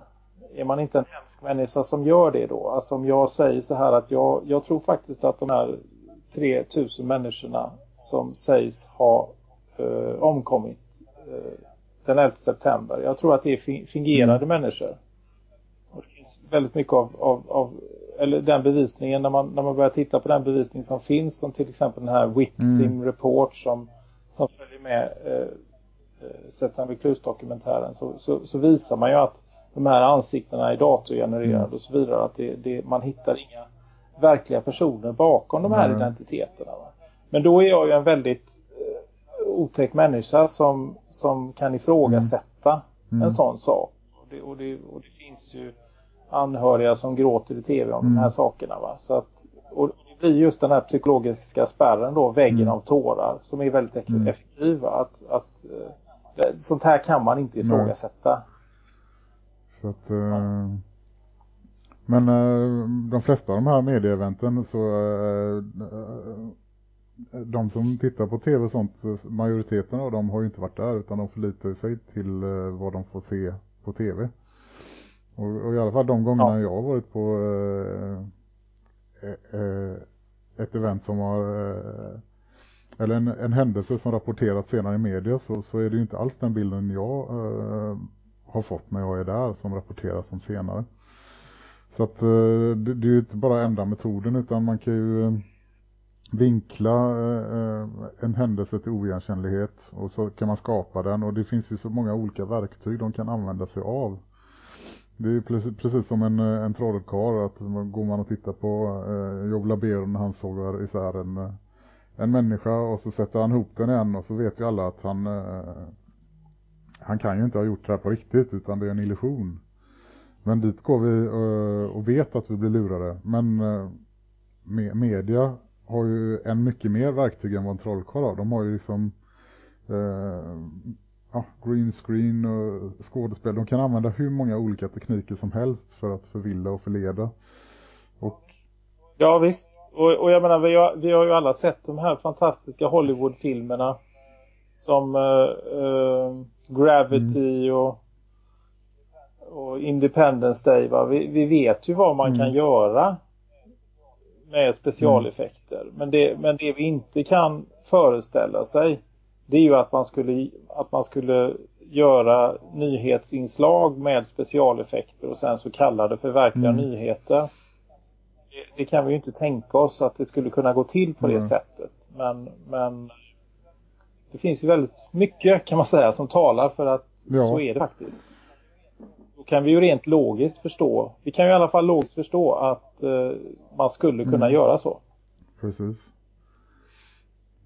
Är man inte en hemsk människa som gör det då? Alltså om jag säger så här att jag, jag tror faktiskt att de här 3000 människorna som sägs ha eh, omkommit eh, den 11 september. Jag tror att det är fingerade mm. människor. Och det finns väldigt mycket av, av, av, eller den bevisningen när man, när man börjar titta på den bevisning som finns som till exempel den här Wipsim mm. Report som, som följer med eh, September Clues-dokumentären så, så, så, visar man ju att de här ansiktena är datorgenererade mm. och så vidare. Att det, det, man hittar inga verkliga personer bakom de här mm. identiteterna. Men då är jag ju en väldigt eh, otäck människa som, som kan ifrågasätta mm. en sån sak. Och det, och, det, och det finns ju anhöriga som gråter i tv om mm. de här sakerna. Va? Så att, och det blir just den här psykologiska spärren då, väggen mm. av tårar, som är väldigt mm. effektiva. Att, att, eh, sånt här kan man inte ifrågasätta. Så att, eh, men eh, de flesta av de här medieeventen så eh, de som tittar på tv och sånt, majoriteten av dem har ju inte varit där utan de förlitar sig till eh, vad de får se på tv. Och, och, i alla fall de gångerna ja. jag har varit på eh, eh, ett event som har eh, eller en, en händelse som rapporterats senare i media så, så är det ju inte alls den bilden jag eh, har fått när jag är där som rapporteras som senare. Så att eh, det, det är ju inte bara enda metoden utan man kan ju vinkla eh, eh, en händelse till oigenkännlighet och så kan man skapa den och det finns ju så många olika verktyg de kan använda sig av. Det är precis, precis som en, eh, en trollkarl att går man och tittar på eh, Job Labero när han sågar isär en, en människa och så sätter han ihop den igen och så vet ju alla att han eh, han kan ju inte ha gjort det här på riktigt utan det är en illusion. Men dit går vi eh, och vet att vi blir lurade. Men eh, media har ju en mycket mer verktyg än vad en trollkarl har. De har ju liksom eh, ja, green screen och skådespel. De kan använda hur många olika tekniker som helst för att förvilla och förleda. Och... Ja visst. Och, och jag menar vi har, vi har ju alla sett de här fantastiska Hollywoodfilmerna som uh, uh, Gravity mm. och, och Independence Day. Va? Vi, vi vet ju vad man mm. kan göra med specialeffekter. Mm. Men, det, men det vi inte kan föreställa sig det är ju att man skulle, att man skulle göra nyhetsinslag med specialeffekter och sen så kalla det för verkliga mm. nyheter. Det, det, kan vi ju inte tänka oss att det skulle kunna gå till på mm. det sättet. Men, men det finns ju väldigt mycket kan man säga som talar för att ja. så är det faktiskt kan vi ju rent logiskt förstå, vi kan ju i alla fall logiskt förstå att eh, man skulle kunna mm. göra så. Precis.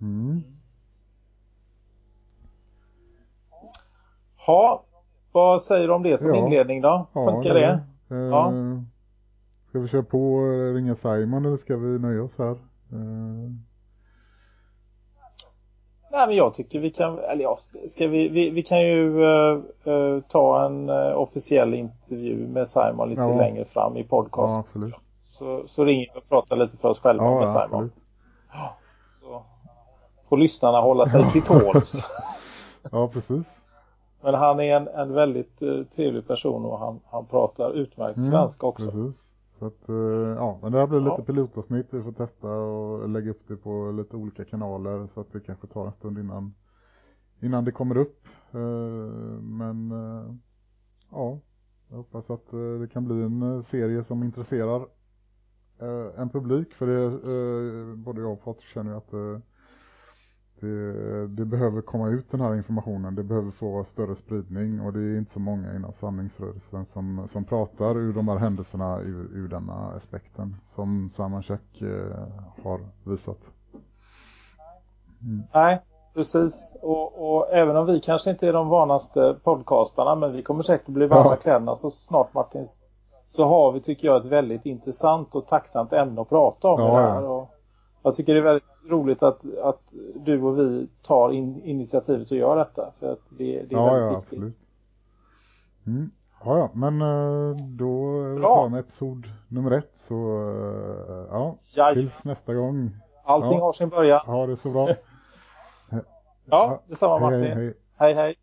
Mm. Ja, vad säger du om det som ja. inledning då? Funkar ja, det? det? Eh, ja. Ska vi köra på och ringa Simon eller ska vi nöja oss här? Eh. Nej men jag tycker vi kan, eller ja, ska vi, vi, vi kan ju uh, uh, ta en uh, officiell intervju med Simon lite ja. längre fram i podcast. Ja, absolut. Så, så ringer vi och pratar lite för oss själva ja, med Simon. Ja, så får lyssnarna hålla sig till tåls. [laughs] ja, precis. Men han är en, en väldigt trevlig person och han, han pratar utmärkt mm, svenska också. Precis. Så att, eh, ja, men det här blir lite ja. pilotavsnitt. Vi får testa och lägga upp det på lite olika kanaler så att det kanske tar en stund innan, innan det kommer upp. Eh, men eh, ja, jag hoppas att det kan bli en serie som intresserar en publik. För det, både jag och Patrik känner ju att det, det, behöver komma ut den här informationen. Det behöver få större spridning och det är inte så många inom sanningsrörelsen som, som pratar ur de här händelserna ur, ur denna aspekten som Simon Check eh, har visat. Mm. Nej, Precis, och, och, även om vi kanske inte är de vanaste podcastarna men vi kommer säkert bli varma ja. kläderna så snart Martin så har vi tycker jag ett väldigt intressant och tacksamt ämne att prata om ja, det här. Och jag tycker det är väldigt roligt att, att du och vi tar in, initiativet och gör detta för att det, det är ja, väldigt ja, viktigt. Absolut. Mm. Ja, ja, men eh, då är vi episod nummer ett så eh, ja, Jaj. tills nästa gång. Allting ja. har sin början. Ha det så bra. [laughs] ja, detsamma Martin. hej. hej. hej, hej.